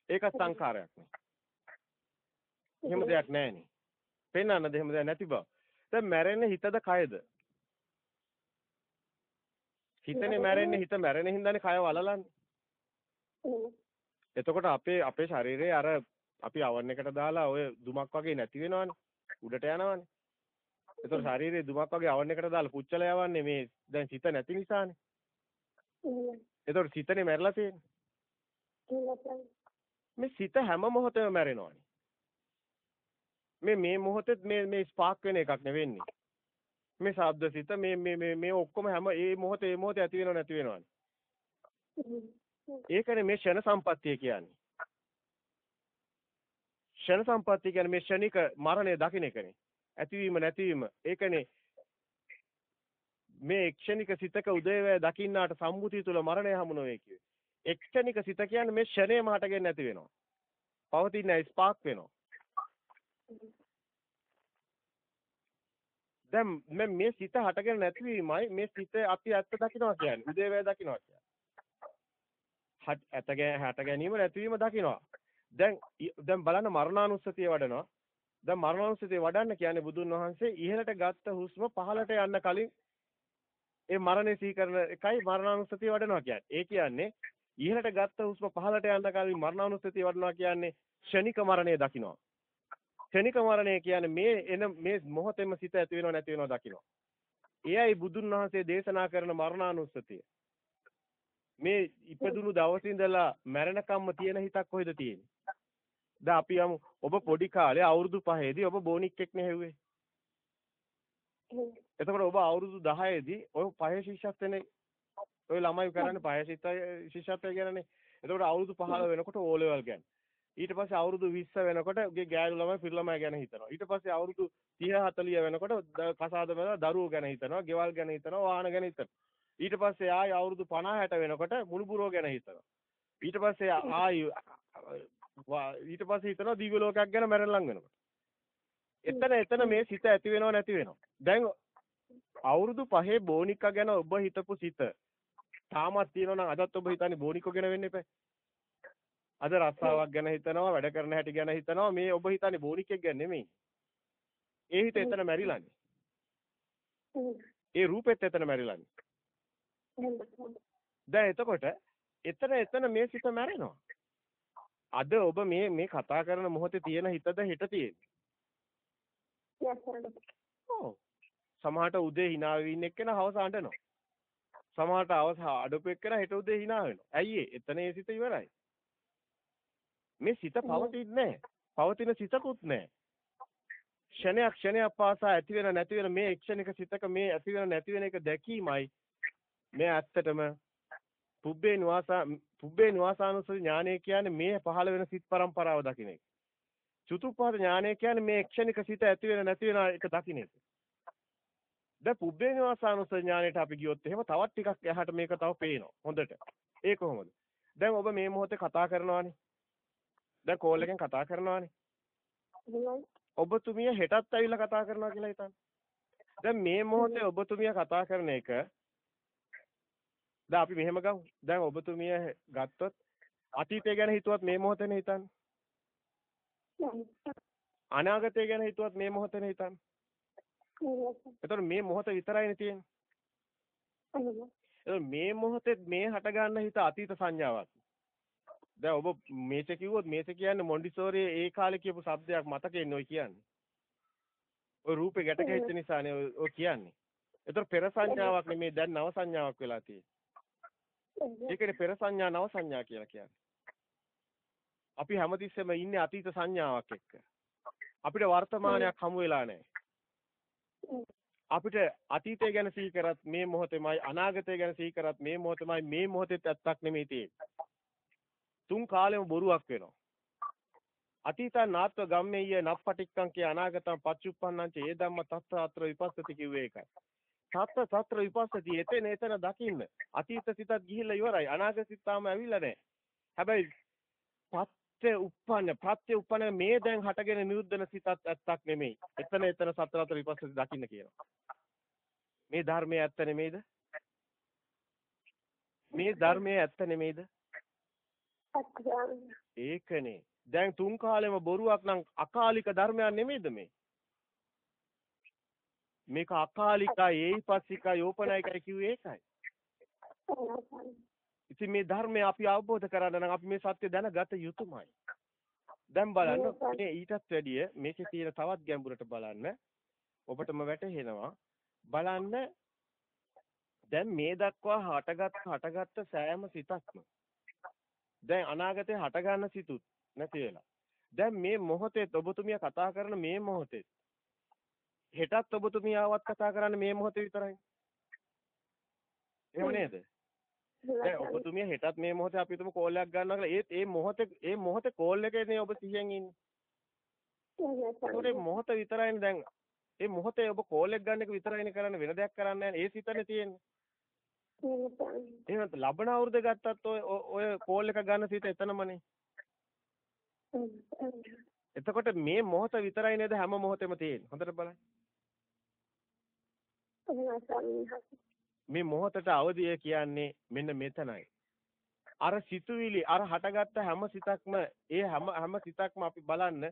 ඒක සංඛාරයක් නේ. එහෙම දෙයක් නැහැනේ. පෙන්වන්නද එහෙම දෙයක් නැති බව. දැන් මැරෙන්නේ හිතද කයද? හිතනේ මැරෙන්නේ හිත මැරෙන හින්දානේ කය වලලන්නේ. එතකොට අපේ අපේ ශරීරයේ අර අපි අවන් එකට දාලා ඔය දුමක් වගේ නැති වෙනවනේ. උඩට යනවනේ. එතකොට ශරීරයේ දුමක් වගේ අවන් එකට දාලා පුච්චලා යවන්නේ මේ දැන් සිත නැති නිසානේ. එතකොට සිතනේ මැරලා තියෙන්නේ. මේ සිත හැම මොහොතෙම මැරෙනවානේ. මේ මේ මොහොතේ මේ මේ ස්පාක් වෙන එකක් නෙවෙන්නේ. මේ ශබ්ද සිත මේ මේ මේ මේ ඔක්කොම හැම ඒ මොහොතේ ඒ මොහොතේ ඇති වෙනව නැති වෙනවනේ. ඒකනේ මේ ෂණ සම්පත්තිය කියන්නේ. ෂණ සම්පත්තිය කියන්නේ මේ ෂණික මරණය දකින්න එකනේ. ඇතිවීම නැතිවීම ඒකනේ මේ එක්ෂණික සිතක උදේවැය දකින්නාට සම්මුතිය තුල මරණය හමු නොවේ කියේ. එක්ෂණික සිත කියන්නේ මේ ෂණයම හටගෙන නැති වෙනවා. පවතින ස්පාක් වෙනවා. දැන් මේ මේ සිත හටගෙන නැතිවීමයි මේ සිත අපි ඇත්ත දකින්නවා කියන්නේ. උදේවැය දකින්නවා කියන්නේ. ඇත හැට ගැනීම නැතිවීම දකින්නවා. දැන් දැන් බලන්න මරණානුස්සතිය වඩනවා. දැන් මරණානුස්සතිය වඩන්න කියන්නේ බුදුන් වහන්සේ ඉහළට ගත්ත හුස්ම පහළට යන්න කලින් ඒ මරණය සීකරන එකයි මරණානුස්සතිය වඩනවා කියන්නේ. ඒ කියන්නේ ඉහළට ගත්ත හුස්ම පහළට යන්න කලින් මරණානුස්සතිය වඩනවා කියන්නේ ෂණික මරණය දකින්නවා. ක්ෂණික මරණය කියන්නේ මේ එන මේ මොහොතේම සිත ඇති වෙනව නැති වෙනව දකිනවා. එයයි බුදුන් වහන්සේ දේශනා කරන මරණානුස්සතිය. මේ ඉපදුණු දවසේ ඉඳලා මැරෙනකම්ම තියෙන හිතක් කොහෙද තියෙන්නේ? දැන් අපි යමු ඔබ පොඩි කාලේ අවුරුදු 5ේදී ඔබ බෝනික් එක් නෙහෙව්වේ. එතකොට ඔබ අවුරුදු 10ේදී ඔය පහේ ශිෂ්‍යත්වනේ ඔය ළමයි කරන්නේ පහේ ශිෂ්‍යත්වය ගැනනේ. එතකොට අවුරුදු 15 වෙනකොට ඕ ලෙවල් ගැන. ඊට පස්සේ අවුරුදු 20 වෙනකොට උගේ ගෑනු ළමයි පිරි ළමයි ගැන හිතනවා. ඊට පස්සේ අවුරුදු 30 40 වෙනකොට කසාද වෙනවා දරුවෝ ගැන හිතනවා, ගෙවල් ගැන හිතනවා, වාහන ගැන හිතනවා. ඊට පස්සේ ආයි අවුරුදු 50 60 වෙනකොට මුළුබුරෝ ගැන හිතනවා. ඊට පස්සේ ආයි ඊට පස්සේ හිතනවා දිව්‍ය ලෝකයක් ගැන මැරෙන්න වෙනකොට. එතන එතන මේ සිත ඇති වෙනව නැති වෙනව. දැන් අවුරුදු 5 බෝනික්කා ගැන ඔබ හිතපු සිත තාමත් තියෙනවා නම් අදත් ඔබ හිතන්නේ බෝනික්කෝ ගැන වෙන්න එපා. අද රස්සාවක් ගැන හිතනවා වැඩ කරන හැටි ගැන හිතනවා මේ ඔබ හිතන්නේ බෝනික්ෙක් ගැන නෙමෙයි. ඒ හිත එතන මැරිලානේ. ඒ රූපෙත් එතන මැරිලානේ. දැන් එතකොට එතන එතන මේ සිත මැරෙනවා. අද ඔබ මේ මේ කතා කරන මොහොතේ තියෙන හිතද හෙට තියෙන්නේ. ඔව්. සමහරට උදේ hina වෙවින් එක්කන හවස අඬනවා. සමහරට අවස අඩපු එක්කන හෙට උදේ hina වෙනවා. ඇයි ඒ? එතන ඒ සිත ඉවරයි. මේ සිත පවතින්නේ පවතින සිතකුත් නැහැ. ක්ෂණයක් ක්ෂණයක් පාසා ඇති වෙන නැති වෙන මේ ක්ෂණික සිතක මේ ඇති වෙන නැති වෙන එක දැකීමයි මේ ඇත්තටම පුබ්බේ නිවාසා පුබ්බේ නිවාසානුසති ඥානය කියන්නේ මේ පහළ වෙන සිත් પરම්පරාව දකින්න එක. චතුප්පහත ඥානය කියන්නේ මේ ක්ෂණික සිත ඇති වෙන නැති වෙන එක දකින්න එක. දැන් පුබ්බේ නිවාසානුසති ඥානයට අපි ගියොත් එහෙම තවත් ටිකක් එහාට මේක තව පේනවා. හොඳට. ඒ කොහොමද? දැන් ඔබ මේ මොහොතේ කතා කරනවානේ. දැන් කෝල් එකෙන් කතා කරනවානේ. ඔබතුමිය හෙටත් ඇවිල්ලා කතා කරනවා කියලා හිතන්න. දැන් මේ මොහොතේ ඔබතුමිය කතා කරන එක දැන් අපි මෙහෙම ගමු. දැන් ඔබතුමිය ගත්තොත් අතීතය ගැන හිතුවත් මේ මොහොතේනේ හිතන්නේ. අනාගතය ගැන හිතුවත් මේ මොහොතේනේ හිතන්නේ. එතකොට මේ මොහොත විතරයිනේ තියෙන්නේ. එතකොට මේ මොහොතේ මේ හට ගන්න හිත අතීත සංඥාවක්. දැන් ඔබ මේස කිව්වොත් මේස කියන්නේ මොන්ඩිසෝරි ඒ කාලේ කියපු શબ્දයක් මතකෙන්නේ ඔය කියන්නේ. ඔය රූපේ ගැට ගැහිච්ච නිසානේ ඔය කියන්නේ. ඒතර පෙර සංඥාවක් නෙමේ දැන් නව සංඥාවක් වෙලා තියෙන්නේ. ඒකනේ පෙර සංඥා නව සංඥා කියලා කියන්නේ. අපි හැමතිස්සෙම ඉන්නේ අතීත සංඥාවක් එක්ක. අපිට වර්තමානයක් හමු වෙලා නැහැ. අපිට අතීතය ගැන සිහි කරත් මේ මොහොතේමයි අනාගතය ගැන සිහි කරත් මේ මොහොතේමයි මේ මොහොතේත් ඇත්තක් නෙමෙයි තියෙන්නේ. තුන් කාලෙම බොරුවක් වෙනවා. අතීතං නාත්ව ගම්මෙය්‍ය නප්පටික්කං කිය අනාගතං පච්චුප්පන්නං ච ඒ ධම්ම තත්ත අත්‍ර විපස්සති කිව්වේ ඒකයි. තත්ත තත්‍ර විපස්සති එතන එතන දකින්න. අතීත සිතත් ගිහිල්ලා ඉවරයි. අනාගත සිත තාම ඇවිල්ලා නැහැ. හැබැයි පත්‍ය උප්පන්න ප්‍රත්‍ය උප්පන්න මේ දැන් හටගෙන නිරුද්ධන සිතත් ඇත්තක් නෙමෙයි. එතන එතන සතර අතර විපස්සති දකින්න කියනවා. මේ ධර්මයේ ඇත්ත නෙමෙයිද? මේ ධර්මයේ ඇත්ත නෙමෙයිද? ඒකනේ. දැන් තුන් කාලෙම බොරුවක් නම් අකාලික ධර්මයක් නෙමෙයිද මේ? මේක අකාලිකයි, ඒයිපස්සිකයි, යෝපනයිකයි කිව්වේ ඒකයි. ඉතින් මේ ධර්මය අපි අවබෝධ කරගන්න නම් අපි මේ සත්‍ය දැනගත යුතුමයි. දැන් බලන්න මේ ඊටත් වැඩිය මේකේ තියෙන තවත් ගැඹුරට බලන්න ඔබටම වැටහෙනවා. බලන්න දැන් මේ දක්වා හටගත් හටගත්ත සෑම සිතක්ම දැන් අනාගතේ හට ගන්න සිතුත් නැති වෙලා. දැන් මේ මොහොතේ ඔබතුමිය කතා කරන මේ මොහොතේ හෙටත් ඔබතුමිය ආවත් කතා කරන්නේ මේ මොහොතේ විතරයි. එහෙම නේද? දැන් ඔබතුමිය හෙටත් මේ මොහොතේ අපි තුමු කෝල් එකක් ගන්නවා කියලා ඒත් ඒ මොහොතේ ඒ මොහොතේ කෝල් එකේනේ ඔබ සිහියෙන් ඉන්නේ. ඒ මොහොත විතරයිනේ දැන් ඒ මොහොතේ ඔබ කෝල් එක ගන්න එක විතරයිනේ කරන්නේ වෙන දෙයක් කරන්නේ නැහැ. ඒ සිතනේ තියෙන්නේ. එහෙම ස්වාමීන් එහෙනම් ලබන අවුරුද්ද ගත්තත් ඔය ඔය කෝල් එක ගන්න සිත එතනමනේ. වහන්සේ. එතකොට මේ මොහොත විතරයි නේද හැම මොහොතෙම තියෙන්නේ. හොඳට බලන්න. එහෙම ස්වාමීන් වහන්සේ. මේ මොහොතට අවදිය කියන්නේ මෙන්න මෙතනයි. අර සිතුවිලි අර හටගත්ත හැම සිතක්ම ඒ හැම හැම සිතක්ම අපි බලන්න